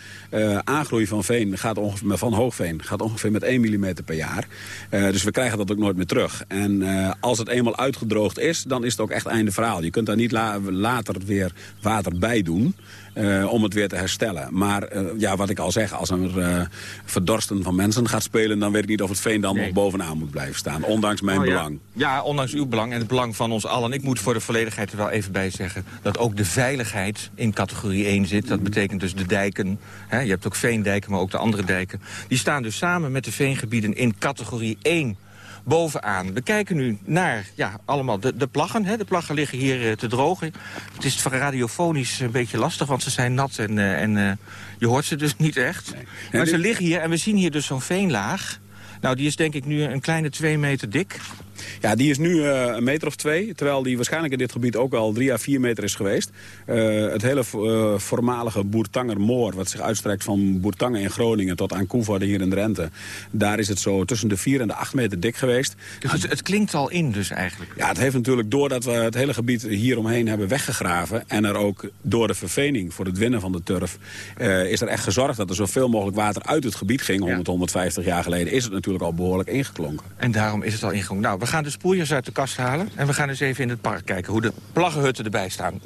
aangroei van veen gaat ongeveer, van hoogveen gaat ongeveer met 1 mm per jaar. dus we krijgen dat ook nooit meer terug. En als het eenmaal uitgedroogd is, dan is het ook echt einde verhaal. Je kunt daar niet la later weer water bij doen. Uh, om het weer te herstellen. Maar uh, ja, wat ik al zeg, als er uh, verdorsten van mensen gaat spelen... dan weet ik niet of het veen dan nee. nog bovenaan moet blijven staan. Ondanks mijn oh, ja. belang. Ja, ondanks uw belang en het belang van ons allen. Ik moet voor de volledigheid er wel even bij zeggen... dat ook de veiligheid in categorie 1 zit. Dat betekent dus de dijken. Hè, je hebt ook veendijken, maar ook de andere dijken. Die staan dus samen met de veengebieden in categorie 1 bovenaan. We kijken nu naar ja, allemaal de, de plaggen. Hè. De plaggen liggen hier uh, te drogen. Het is radiofonisch een beetje lastig, want ze zijn nat en, uh, en uh, je hoort ze dus niet echt. Nee. Maar ze liggen hier en we zien hier dus zo'n veenlaag. Nou, die is denk ik nu een kleine twee meter dik. Ja, die is nu uh, een meter of twee. Terwijl die waarschijnlijk in dit gebied ook al drie à vier meter is geweest. Uh, het hele uh, voormalige Boertangermoor, wat zich uitstrekt van Boertangen in Groningen tot aan Koevoorde hier in Drenthe. Daar is het zo tussen de vier en de acht meter dik geweest. Dus het, het, klinkt al in dus eigenlijk? Ja, het heeft natuurlijk doordat we het hele gebied hieromheen hebben weggegraven. En er ook door de vervening voor het winnen van de turf is er echt gezorgd dat er zoveel mogelijk water uit het gebied ging. 100, 150 jaar geleden is het natuurlijk al behoorlijk ingeklonken. En daarom is het al ingeklonken. Nou, we gaan de sproeiers uit de kast halen. En we gaan eens even in het park kijken hoe de plaggenhutten erbij staan.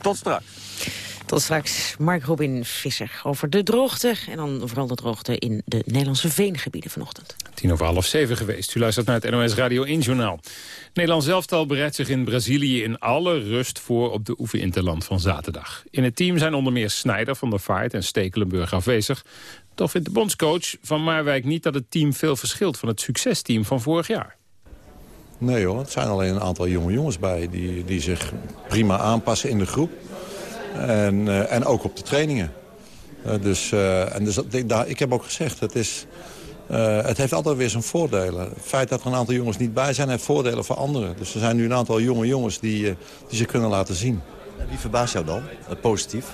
Tot straks. Tot straks Mark Robin Visser over de droogte. En dan vooral de droogte in de Nederlandse veengebieden vanochtend. Tien over half zeven geweest. U luistert naar het NOS Radio 1 Journaal. Nederland zelftal bereidt zich in Brazilië in alle rust voor op de oefeninterland van zaterdag. In het team zijn onder meer Snijder van der Vaart en Stekelenburg afwezig. Toch vindt de bondscoach van Marwijk niet dat het team veel verschilt van het succesteam van vorig jaar. Nee hoor, het zijn alleen een aantal jonge jongens bij die, die zich prima aanpassen in de groep. En, uh, en ook op de trainingen. Uh, dus, uh, en dus daar, ik heb ook gezegd, het, is, het heeft altijd weer zijn voordelen. Het feit dat er een aantal jongens niet bij zijn, heeft voordelen voor anderen. Dus er zijn nu een aantal jonge jongens die, die zich kunnen laten zien. Wie verbaast jou dan, positief?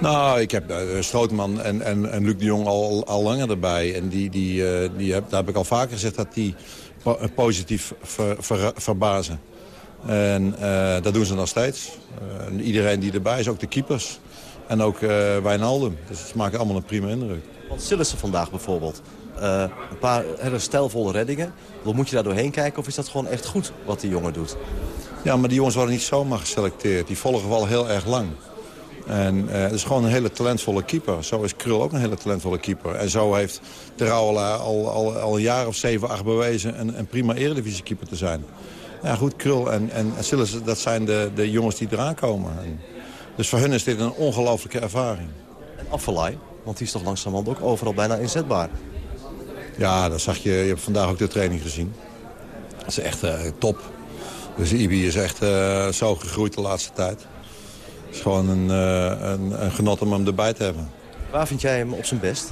Nou, ik heb Strootman en, en, en Luc de Jong al, al langer erbij. En die, die, die heb, daar heb ik al vaker gezegd dat die positief ver, ver, verbazen. En uh, dat doen ze nog steeds. Uh, iedereen die erbij is, ook de keepers. En ook Wijnaldum. Dus ze maken allemaal een prima indruk. Wat zullen ze vandaag bijvoorbeeld? een paar hele stijlvolle reddingen. Moet je daar doorheen kijken of is dat gewoon echt goed wat die jongen doet? Ja, maar die jongens worden niet zomaar geselecteerd. Die volgen wel heel erg lang. En uh, het is gewoon een hele talentvolle keeper. Zo is Krul ook een hele talentvolle keeper. En zo heeft de Rauwelaar al, al, al een jaar of zeven, acht bewezen... een, een prima eredivisiekeeper te zijn. Ja, goed, Krul en, en, en dat zijn de, de jongens die eraan komen. En dus voor hun is dit een ongelooflijke ervaring. En Affelay, want die is toch langzamerhand ook overal bijna inzetbaar. Ja, dat zag je. Je hebt vandaag ook de training gezien. Dat is echt uh, top. Dus Ibi is echt uh, zo gegroeid de laatste tijd. Het is gewoon een, uh, een, een, genot om hem erbij te hebben. Waar vind jij hem op zijn best?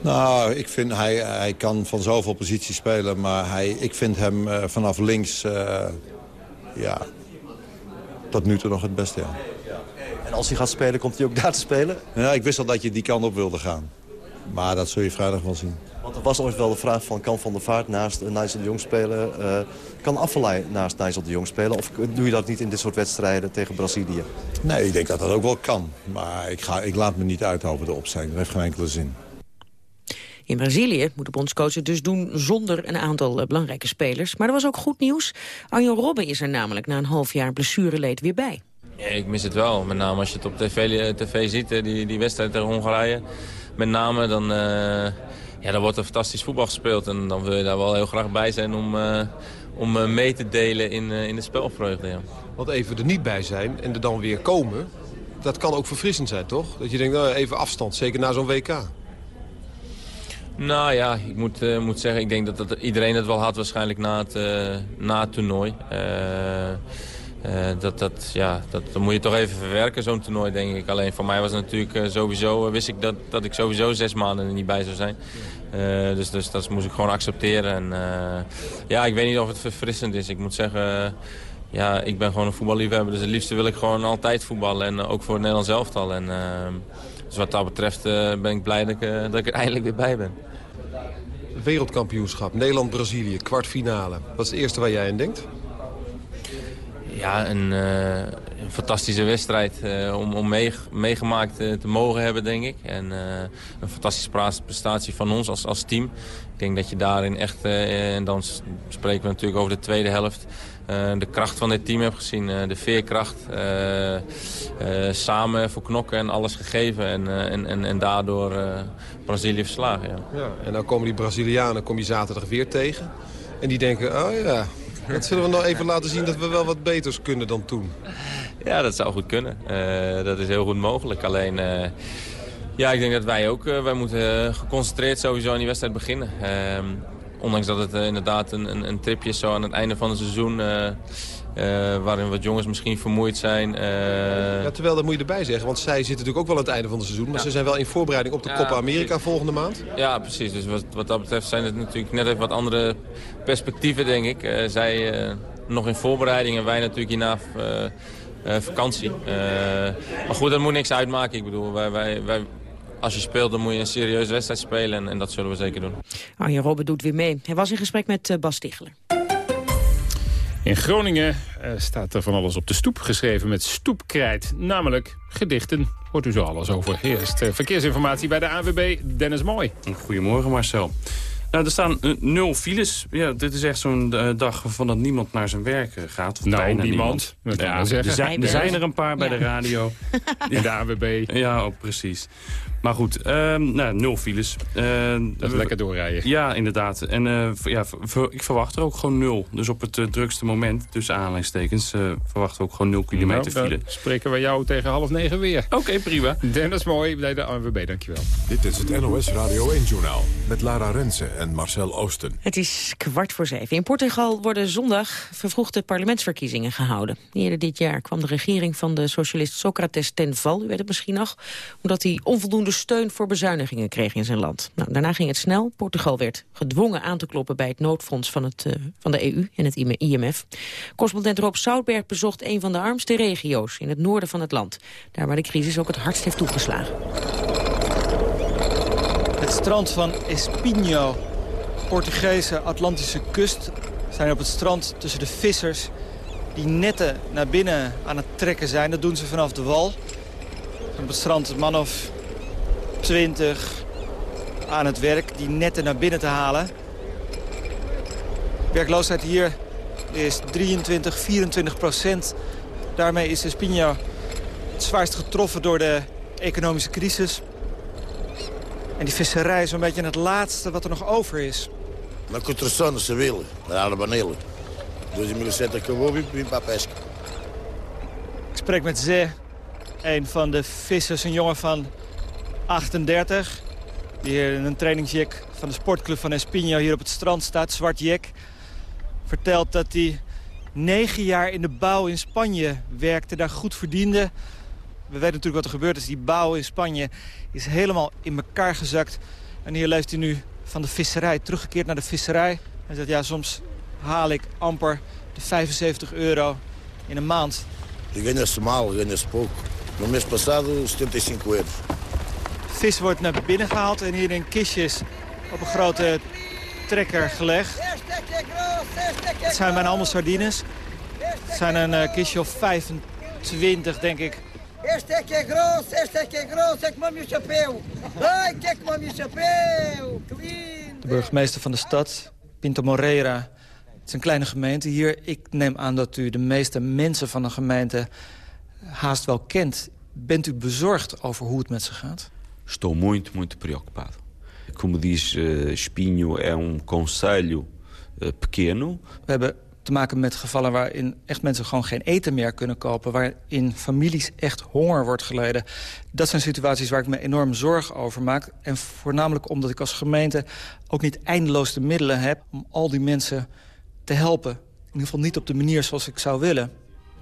Nou, ik vind hij, hij kan van zoveel posities spelen. Maar hij, ik vind hem uh, vanaf links, uh, ja, tot nu toe nog het beste, ja. En als hij gaat spelen, komt hij ook daar te spelen? Ja, ik wist al dat je die kant op wilde gaan. Maar dat zul je vrijdag wel zien. Want er was ooit wel de vraag van, kan Van der Vaart naast Nigel de Jong spelen? Uh, kan Affelay naast Nigel de Jong spelen? Of doe je dat niet in dit soort wedstrijden tegen Brazilië? Nee, ik denk dat dat ook wel kan. Maar ik, ga, ik laat me niet uit over de opstelling. Dat heeft geen enkele zin. In Brazilië moet de bondscoach het dus doen zonder een aantal belangrijke spelers. Maar er was ook goed nieuws. Arjen Robben is er namelijk na een half jaar blessureleed weer bij. Ja, ik mis het wel. Met name als je het op tv, tv ziet, die, die wedstrijd tegen Hongarije. Met name dan, uh, ja, dan wordt er fantastisch voetbal gespeeld. En dan wil je daar wel heel graag bij zijn om, uh, om mee te delen in, in de spelvreugde. Ja. Want even er niet bij zijn en er dan weer komen, dat kan ook verfrissend zijn, toch? Dat je denkt, nou, even afstand, zeker na zo'n WK. Nou ja, ik moet, uh, moet zeggen, ik denk dat, dat iedereen het wel had waarschijnlijk na het, uh, na het toernooi. Uh, dat, dat, ja, dat, moet je toch even verwerken, zo'n toernooi, denk ik. Alleen voor mij was het natuurlijk sowieso, wist ik dat, dat ik sowieso zes maanden er niet bij zou zijn. dus, dus dat moest ik gewoon accepteren. En, ja, ik weet niet of het verfrissend is. Ik moet zeggen, ja, ik ben gewoon een voetballiefhebber. Dus het liefste wil ik gewoon altijd voetballen. En ook voor het Nederlands elftal. En, Dus wat dat betreft ben ik blij dat ik, dat ik er eindelijk weer bij ben. Wereldkampioenschap, Nederland-Brazilië, kwartfinale. Wat is het eerste waar jij aan denkt? Ja, een, een fantastische wedstrijd om, om meegemaakt te mogen hebben, denk ik. En een fantastische prestatie van ons als, als team. Ik denk dat je daarin echt, en dan spreken we natuurlijk over de tweede helft... de kracht van dit team hebt gezien. de veerkracht. samen voor knokken en alles gegeven. En, en, en, en daardoor Brazilië verslagen. Ja. ja. en dan komen die Brazilianen kom je zaterdag weer tegen. En die denken, oh ja, dat zullen we nog even laten zien dat we wel wat beters kunnen dan toen. Ja, dat zou goed kunnen. Uh, dat is heel goed mogelijk. Alleen, uh, ja, ik denk dat wij ook, uh, wij moeten geconcentreerd sowieso aan die wedstrijd beginnen. Ehm, ondanks dat het inderdaad een, een, een, tripje is zo aan het einde van het seizoen... Uh, waarin wat jongens misschien vermoeid zijn. Uh... Ja, terwijl, dat moet je erbij zeggen. Want zij zitten natuurlijk ook wel aan het einde van het seizoen. Maar ze zijn wel in voorbereiding op de ja, Copa America precies. volgende maand. Ja, precies. Dus wat, wat, dat betreft zijn het natuurlijk net even wat andere perspectieven, denk ik. Uh, zij nog in voorbereiding en wij natuurlijk hierna vakantie. maar goed, dat moet niks uitmaken. Ik bedoel, wij, wij, wij, als je speelt, dan moet je een serieuze wedstrijd spelen. En, en dat zullen we zeker doen. Arjen Robben doet weer mee. Hij was in gesprek met Bas Stichler. In Groningen uh, staat er van alles op de stoep geschreven met stoepkrijt. Namelijk gedichten. Hoort u zo alles over. Eerst uh, verkeersinformatie bij de AWB. Dennis Mooi. Goedemorgen Marcel. Nou, er staan uh, nul files. Ja, dit is echt zo'n dag van dat niemand naar zijn werk gaat. Of nou, bijna niemand. niemand. Ja, er, zijn, er zijn er een paar bij de radio. In de AWB. Ja, oh, precies. Maar goed, uh, nou, nul files. Uh, dat is lekker doorrijden. Ja, inderdaad. En uh, ja, ik verwacht er ook gewoon nul. Dus op het uh, drukste moment, tussen aanleidingstekens, verwachten we ook gewoon nul kilometer nou, file. spreken we jou tegen half negen weer. Oké, okay, prima. Dennis Mooi, bij de ANWB, dankjewel. Dit is het NOS Radio 1-journaal met Lara Rensen en Marcel Oosten. Het is kwart voor zeven. In Portugal worden zondag vervroegde parlementsverkiezingen gehouden. Eerder dit jaar kwam de regering van de socialist Socrates ten val. U weet het misschien nog, omdat hij onvoldoende steun voor bezuinigingen kreeg in zijn land. Nou, daarna ging het snel. Portugal werd gedwongen aan te kloppen bij het noodfonds van, het, uh, van de EU en het IMF. Correspondent Rob Soutberg bezocht een van de armste regio's in het noorden van het land. Daar waar de crisis ook het hardst heeft toegeslagen. Het strand van Espinho, Portugese Atlantische kust, zijn op het strand tussen de vissers die netten naar binnen aan het trekken zijn. Dat doen ze vanaf de wal. Op het strand een man of 20 aan het werk die netten naar binnen te halen. Werkloosheid hier is 23, 24 procent. Daarmee is Espinho het zwaarst getroffen door de economische crisis. En die visserij is een beetje het laatste wat er nog over is. Na construção civil, na Arbanele. 2007 acabou, vim para pesca. Ik spreek met Zé, een van de vissers, een jongen van 38. Die hier in een trainingsjack van de sportclub van Espinho hier op het strand staat. Zwart jack. Vertelt dat hij negen jaar in de bouw in Spanje werkte. Daar goed verdiende. We weten natuurlijk wat er gebeurd is. Die bouw in Spanje is helemaal in elkaar gezakt. En hier leeft hij nu van de visserij. Teruggekeerd naar de visserij. Hij zegt, ja, soms haal ik amper de 75 euro in een maand. Ik ganha-se mal, ganha-se pouco. No mês passado, 75 euro vis wordt naar binnen gehaald en hier in kistjes op een grote trekker gelegd. Het zijn bijna allemaal sardines. Het zijn een uh, kistje of 25, denk ik. Este aqui é grosso, este aqui é grosso, é como meu chapéu. Ai, que é chapéu. De burgemeester van de stad, Pinto Moreira. Het is een kleine gemeente hier. Ik neem aan dat u de meeste mensen van de gemeente haast wel kent. Bent u bezorgd over hoe het met ze gaat? Estou muito, muito preocupado. Como diz uh, Espinho, é um conselho uh, pequeno. We hebben te maken met gevallen waarin echt mensen gewoon geen eten meer kunnen kopen. Waarin families echt honger wordt geleden. Dat zijn situaties waar ik me enorm zorgen over maak. En voornamelijk omdat ik als gemeente ook niet eindeloos de middelen heb... om al die mensen te helpen. In ieder geval niet op de manier zoals ik zou willen.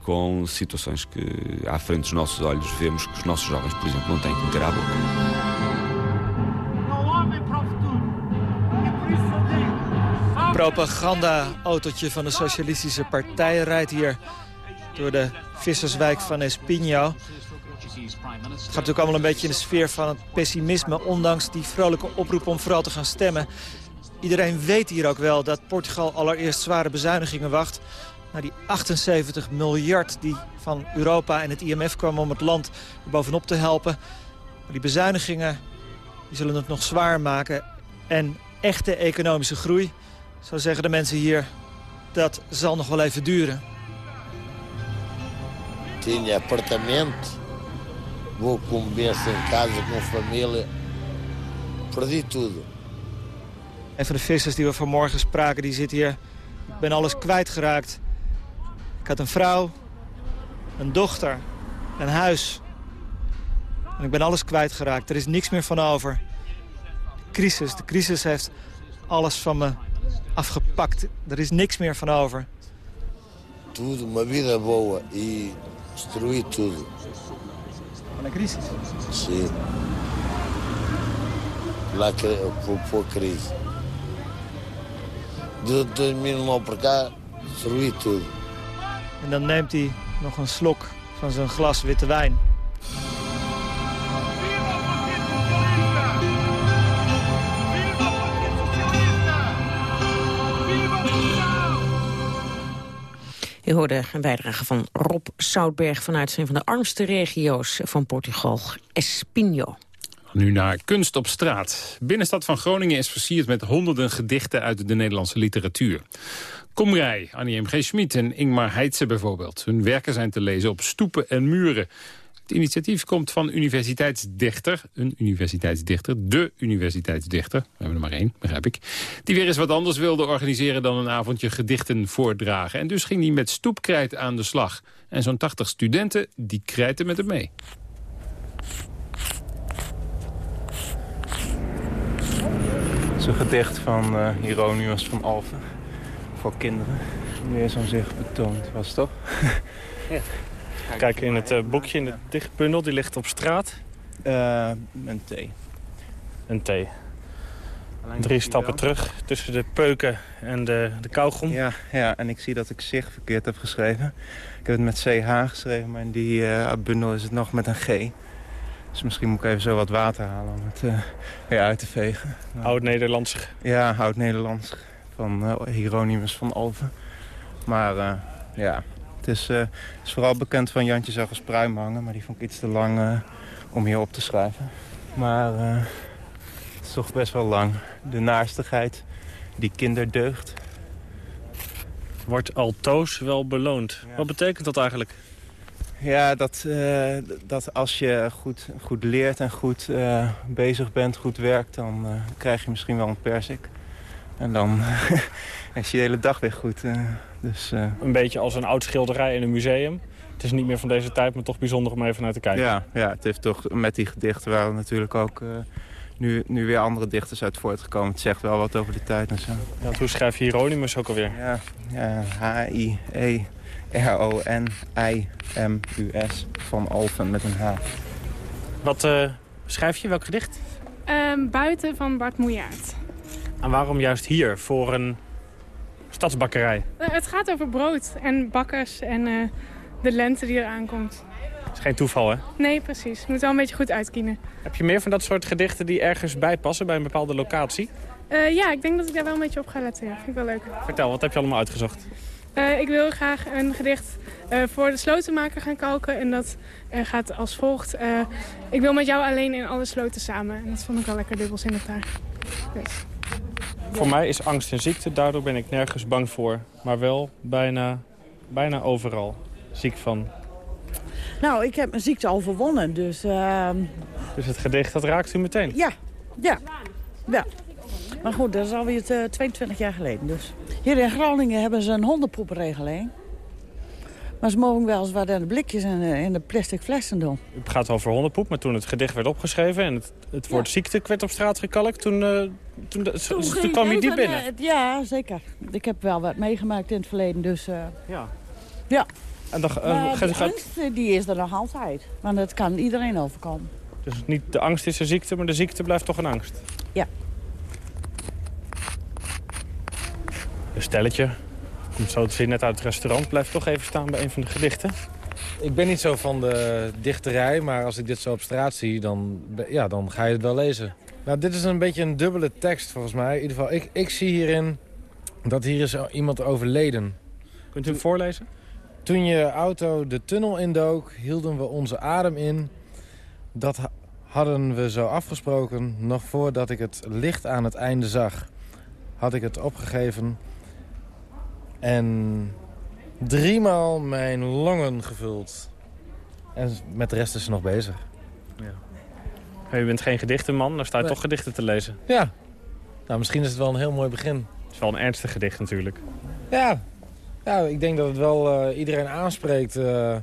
Com situações que à frente dos nossos olhos vemos que os nossos jovens, por exemplo, não têm que meter à boca. propaganda-autootje van de Socialistische Partij rijdt hier door de visserswijk van Espinho. Het gaat natuurlijk allemaal een beetje in de sfeer van het pessimisme... ondanks die vrolijke oproep om vooral te gaan stemmen. Iedereen weet hier ook wel dat Portugal allereerst zware bezuinigingen wacht. Naar die 78 miljard die van Europa en het IMF kwamen om het land er bovenop te helpen. Maar die bezuinigingen die zullen het nog zwaar maken. En echte economische groei, zo zeggen de mensen hier, dat zal nog wel even duren. Tinha apartamento, vou bênção em casa, com família. Perdi tudo. Een van de vissers die we vanmorgen spraken, die zit hier. Ik ben alles kwijtgeraakt. Ik had een vrouw, een dochter, een huis. En ik ben alles kwijtgeraakt. Er is niks meer van over. De crisis, de crisis heeft alles van me afgepakt. Er is niks meer van over. Tudo, uma vida boa e destruí tudo. Van de crisis? Sim. Lá cre- por, por crise. De 2009 para cá, destruí tudo. En dan neemt hij nog een slok van zijn glas witte wijn. U hoorde een bijdrage van Rob Soutberg vanuit een van de armste regio's van Portugal, Espinho. Nu naar kunst op straat. Binnenstad van Groningen is versierd met honderden gedichten uit de Nederlandse literatuur. Komrij, Annie M. G. Schmid en Ingmar Heitse bijvoorbeeld. Hun werken zijn te lezen op stoepen en muren. Het initiatief komt van universiteitsdichter, een universiteitsdichter, de universiteitsdichter, we hebben er maar één, begrijp ik, die weer eens wat anders wilde organiseren dan een avondje gedichten voordragen. En dus ging hij met stoepkrijt aan de slag. En zo'n 80 studenten, die krijten met hem mee. Het is een gedicht van Hieronymus van Alphen. Voor kinderen. Meer zo'n zich betoond was, toch? Ja. Kijk, in het eh, boekje, in de dichtbundel, die ligt op straat. Eh, een thee. Een thee. Drie stappen terug tussen de peuken en de, de kauwgom. Ja, ja, en ik zie dat ik zich verkeerd heb geschreven. Ik heb het met CH geschreven, maar in die eh, bundel is het nog met een G. Dus misschien moet ik even zo wat water halen om het eh, weer uit te vegen. Oud-Nederlands. Ja, oud-Nederlands van eh, Hieronymus van Alphen. Maar eh, ja, het is, eh, het is vooral bekend van Jantje zag als pruimhanger. Maar die vond ik iets te lang om hier op te schrijven. Maar het is toch best wel lang. De naarstigheid, die kinderdeugd. Wordt altoos wel beloond. Wat betekent dat eigenlijk? Ja, dat, dat als je goed, goed leert en goed bezig bent, goed werkt... dan krijg je misschien wel een persik. En dan is je de hele dag weer goed. eh, dus, eh, Een beetje als een oud schilderij in een museum. Het is niet meer van deze tijd, maar toch bijzonder om even naar te kijken. ja, ja, het heeft toch met die gedichten waren er natuurlijk ook eh, nu, nu weer andere dichters uit voortgekomen. Het zegt wel wat over de tijd en zo. Ja, hoe schrijf je Hieronymus ook alweer? Ja, ja H-I-E-R-O-N-I-M-U-S van Alphen met een H. Wat eh, schrijf je? Welk gedicht? Ehm, buiten van Bart Moejaert. En waarom juist hier, voor een stadsbakkerij? Eh, het gaat over brood en bakkers en eh, de lente die eraan komt. Het is geen toeval, hè? Nee, precies. Je moet wel een beetje goed uitkiezen. Heb je meer van dat soort gedichten die ergens bij passen bij een bepaalde locatie? Eh, ja, ik denk dat ik daar wel een beetje op ga letten. Ja. Vind ik wel leuk. Vertel, wat heb je allemaal uitgezocht? Ik wil graag een gedicht voor de slotenmaker gaan kalken. En dat gaat als volgt. Ik wil met jou alleen in alle sloten samen. En dat vond ik wel lekker dubbelzinnig daar. Dus. Voor mij is angst een ziekte, daardoor ben ik nergens bang voor. Maar wel bijna, bijna overal ziek van. Nou, ik heb mijn ziekte al verwonnen, dus... ehm, Dus het gedicht, dat raakt u meteen. ja, ja, ja. Maar goed, dat is alweer eh, 22 jaar geleden dus. Hier in Groningen hebben ze een hondenpoepregeling. Maar ze mogen wel eens wat in de blikjes en eh, in de plastic flessen doen. Het gaat over hondenpoep, maar toen het gedicht werd opgeschreven... en het, het woord ziekte werd op straat gekalkt, toen, eh, toen, toen, toen, ging kwam je die binnen. de- ja, zeker. Ik heb wel wat meegemaakt in het verleden, dus... eh, Ja. Ja. En dan, eh, ga- angst, eh, die is er nog altijd. Want dat kan iedereen overkomen. dus niet de angst is een ziekte, maar de ziekte blijft toch een angst? Ja. Een stelletje, komt zo te zien net uit het restaurant... blijft toch even staan bij een van de gedichten. Ik ben niet zo van de dichterij, maar als ik dit zo op straat zie, dan, ja, dan ga je het wel lezen. Nou, dit is een beetje een dubbele tekst volgens mij. In ieder geval, ik, ik zie hierin dat hier is iemand overleden. Kunt u hem voorlezen? Toen je auto de tunnel indook, hielden we onze adem in. Dat hadden we zo afgesproken, nog voordat ik het licht aan het einde zag. Had ik het opgegeven en driemaal mijn longen gevuld. En met de rest is ze nog bezig. Ja. U bent geen gedichtenman, daar staat Nee. toch gedichten te lezen. Ja, nou misschien is het wel een heel mooi begin. Het is wel een ernstig gedicht natuurlijk. Ja, ja ik denk dat het wel eh, iedereen aanspreekt. eh,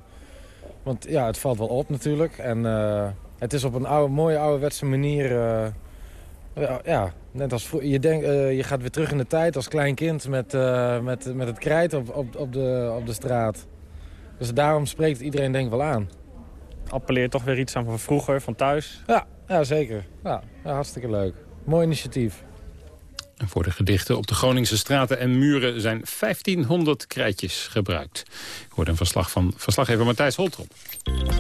want ja, het valt wel op natuurlijk. En eh, het is op een oude, mooie ouderwetse manier... ja, net als. Je, denkt, eh, je gaat weer terug in de tijd als klein kind met, eh, met, met het krijt op, op, op, de, op de straat. Dus daarom spreekt iedereen denk ik wel aan. Appelleert toch weer iets aan van vroeger, van thuis. Ja, ja zeker. Ja, ja, hartstikke leuk. Mooi initiatief. En voor de gedichten op de Groningse straten en muren zijn 1500 krijtjes gebruikt. Ik hoorde een verslag van verslaggever Matthijs Holtrop.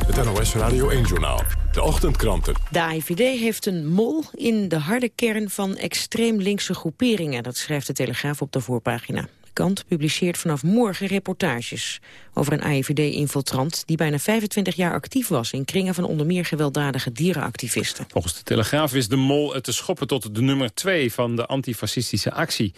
Het NOS Radio 1-journaal. De ochtendkranten. De AIVD heeft een mol in de harde kern van extreem linkse groeperingen. Dat schrijft de Telegraaf op de voorpagina. De krant publiceert vanaf morgen reportages over een AIVD-infiltrant... die bijna 25 jaar actief was in kringen van onder meer gewelddadige dierenactivisten. Volgens de Telegraaf wist de mol het te schoppen tot de nummer 2 van de antifascistische actie.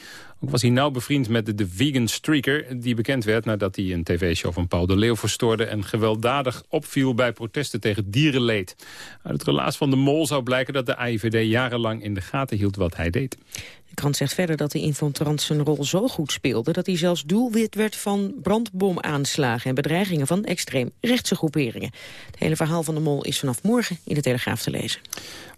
Ook was hij nauw bevriend met de, de vegan streaker... die bekend werd nadat hij een tv-show van Paul de Leeuw verstoorde... en gewelddadig opviel bij protesten tegen dierenleed. Uit het relaas van de mol zou blijken dat de AIVD jarenlang in de gaten hield wat hij deed. De krant zegt verder dat de infiltrant zijn rol zo goed speelde... dat hij zelfs doelwit werd van brandbomaanslagen... en bedreigingen van extreem rechtse groeperingen. Het hele verhaal van de mol is vanaf morgen in de Telegraaf te lezen.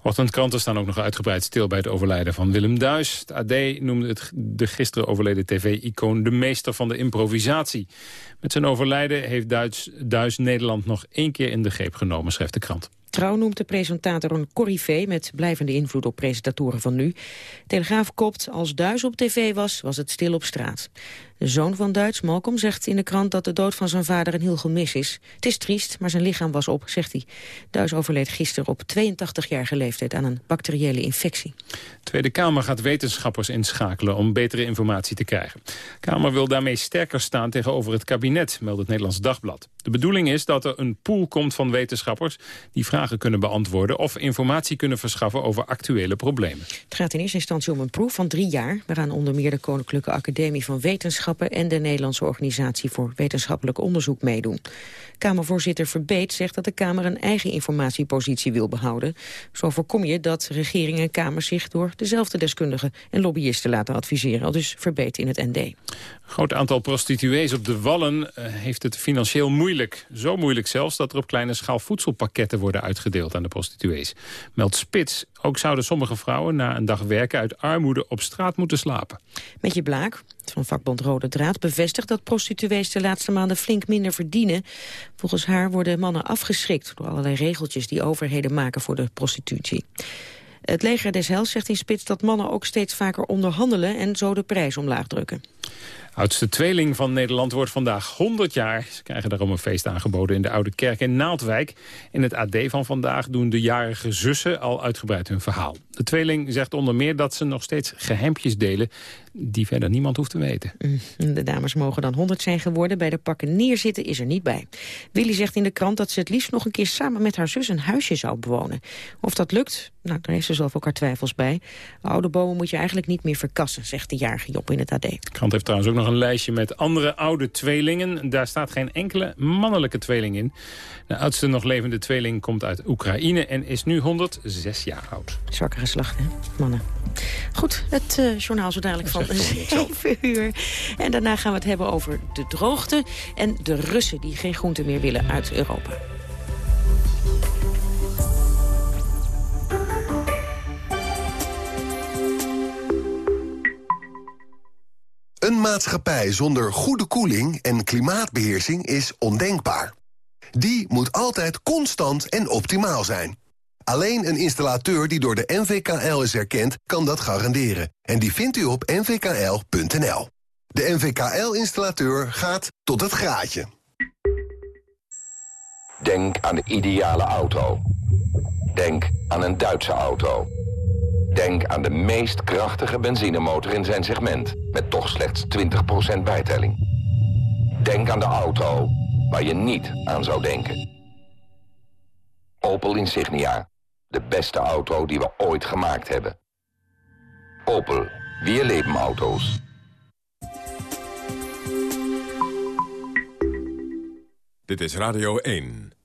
Ochtendkranten staan ook nog uitgebreid stil bij het overlijden van Willem Duis. Het AD noemde het de gisteren overleden tv-icoon de meester van de improvisatie. Met zijn overlijden heeft Duits, Duis Nederland nog één keer in de greep genomen, schrijft de krant. Trouw noemt de presentator een corrivee met blijvende invloed op presentatoren van nu. Telegraaf kopt, als Duis op tv was, was het stil op straat. De zoon van Duits, Malcolm, zegt in de krant dat de dood van zijn vader een heel gemis is. Het is triest, maar zijn lichaam was op, zegt hij. Duis overleed gisteren op 82-jarige leeftijd aan een bacteriële infectie. De Tweede Kamer gaat wetenschappers inschakelen om betere informatie te krijgen. De Kamer wil daarmee sterker staan tegenover het kabinet, meldt het Nederlands Dagblad. De bedoeling is dat er een pool komt van wetenschappers die vragen kunnen beantwoorden of informatie kunnen verschaffen over actuele problemen. Het gaat in eerste instantie om een proef van drie jaar... waaraan onder meer de Koninklijke Academie van Wetenschappen... en de Nederlandse Organisatie voor Wetenschappelijk Onderzoek meedoen. Kamervoorzitter Verbeet zegt dat de Kamer een eigen informatiepositie wil behouden. Zo voorkom je dat regering en Kamer zich door dezelfde deskundigen en lobbyisten laten adviseren. Al dus Verbeet in het ND. Een groot aantal prostituees op de Wallen eh, heeft het financieel moeilijk. Zo moeilijk zelfs dat er op kleine schaal voedselpakketten worden uitgedeeld aan de prostituees. Meldt Spits, ook zouden sommige vrouwen na een dag werken uit armoede op straat moeten slapen. Met je Blaak van vakbond Rode Draad bevestigt dat prostituees de laatste maanden flink minder verdienen. Volgens haar worden mannen afgeschrikt door allerlei regeltjes die overheden maken voor de prostitutie. Het leger des Hels zegt in Spits dat mannen ook steeds vaker onderhandelen en zo de prijs omlaag drukken. Oudste tweeling van Nederland wordt vandaag 100 jaar. Ze krijgen daarom een feest aangeboden in de Oude Kerk in Naaldwijk. In het AD van vandaag doen de jarige zussen al uitgebreid hun verhaal. De tweeling zegt onder meer dat ze nog steeds geheimpjes delen... die verder niemand hoeft te weten. Mm, De dames mogen dan 100 zijn geworden. Bij de pakken neerzitten is er niet bij. Willy zegt in de krant dat ze het liefst nog een keer samen met haar zus een huisje zou bewonen. Of dat lukt, nou, daar heeft ze zelf ook haar twijfels bij. Oude bomen moet je eigenlijk niet meer verkassen, zegt de jarige Job in het AD. De krant heeft trouwens ook nog een lijstje met andere oude tweelingen. Daar staat geen enkele mannelijke tweeling in. De oudste nog levende tweeling komt uit Oekraïne en is nu 106 jaar oud. Zwakke geslacht, hè, mannen. Goed, het eh, journaal zo dadelijk van 7 uur. En daarna gaan we het hebben over de droogte... en de Russen die geen groenten meer willen uit Europa. Een maatschappij zonder goede koeling en klimaatbeheersing is ondenkbaar. Die moet altijd constant en optimaal zijn. Alleen een installateur die door de NVKL is erkend, kan dat garanderen. En die vindt u op nvkl.nl. De NVKL-installateur gaat tot het graadje. Denk aan de ideale auto. Denk aan een Duitse auto. Denk aan de meest krachtige benzinemotor in zijn segment... met toch slechts 20% bijtelling. Denk aan de auto waar je niet aan zou denken. Opel Insignia. De beste auto die we ooit gemaakt hebben. Opel. Wir leben auto's. Dit is Radio 1.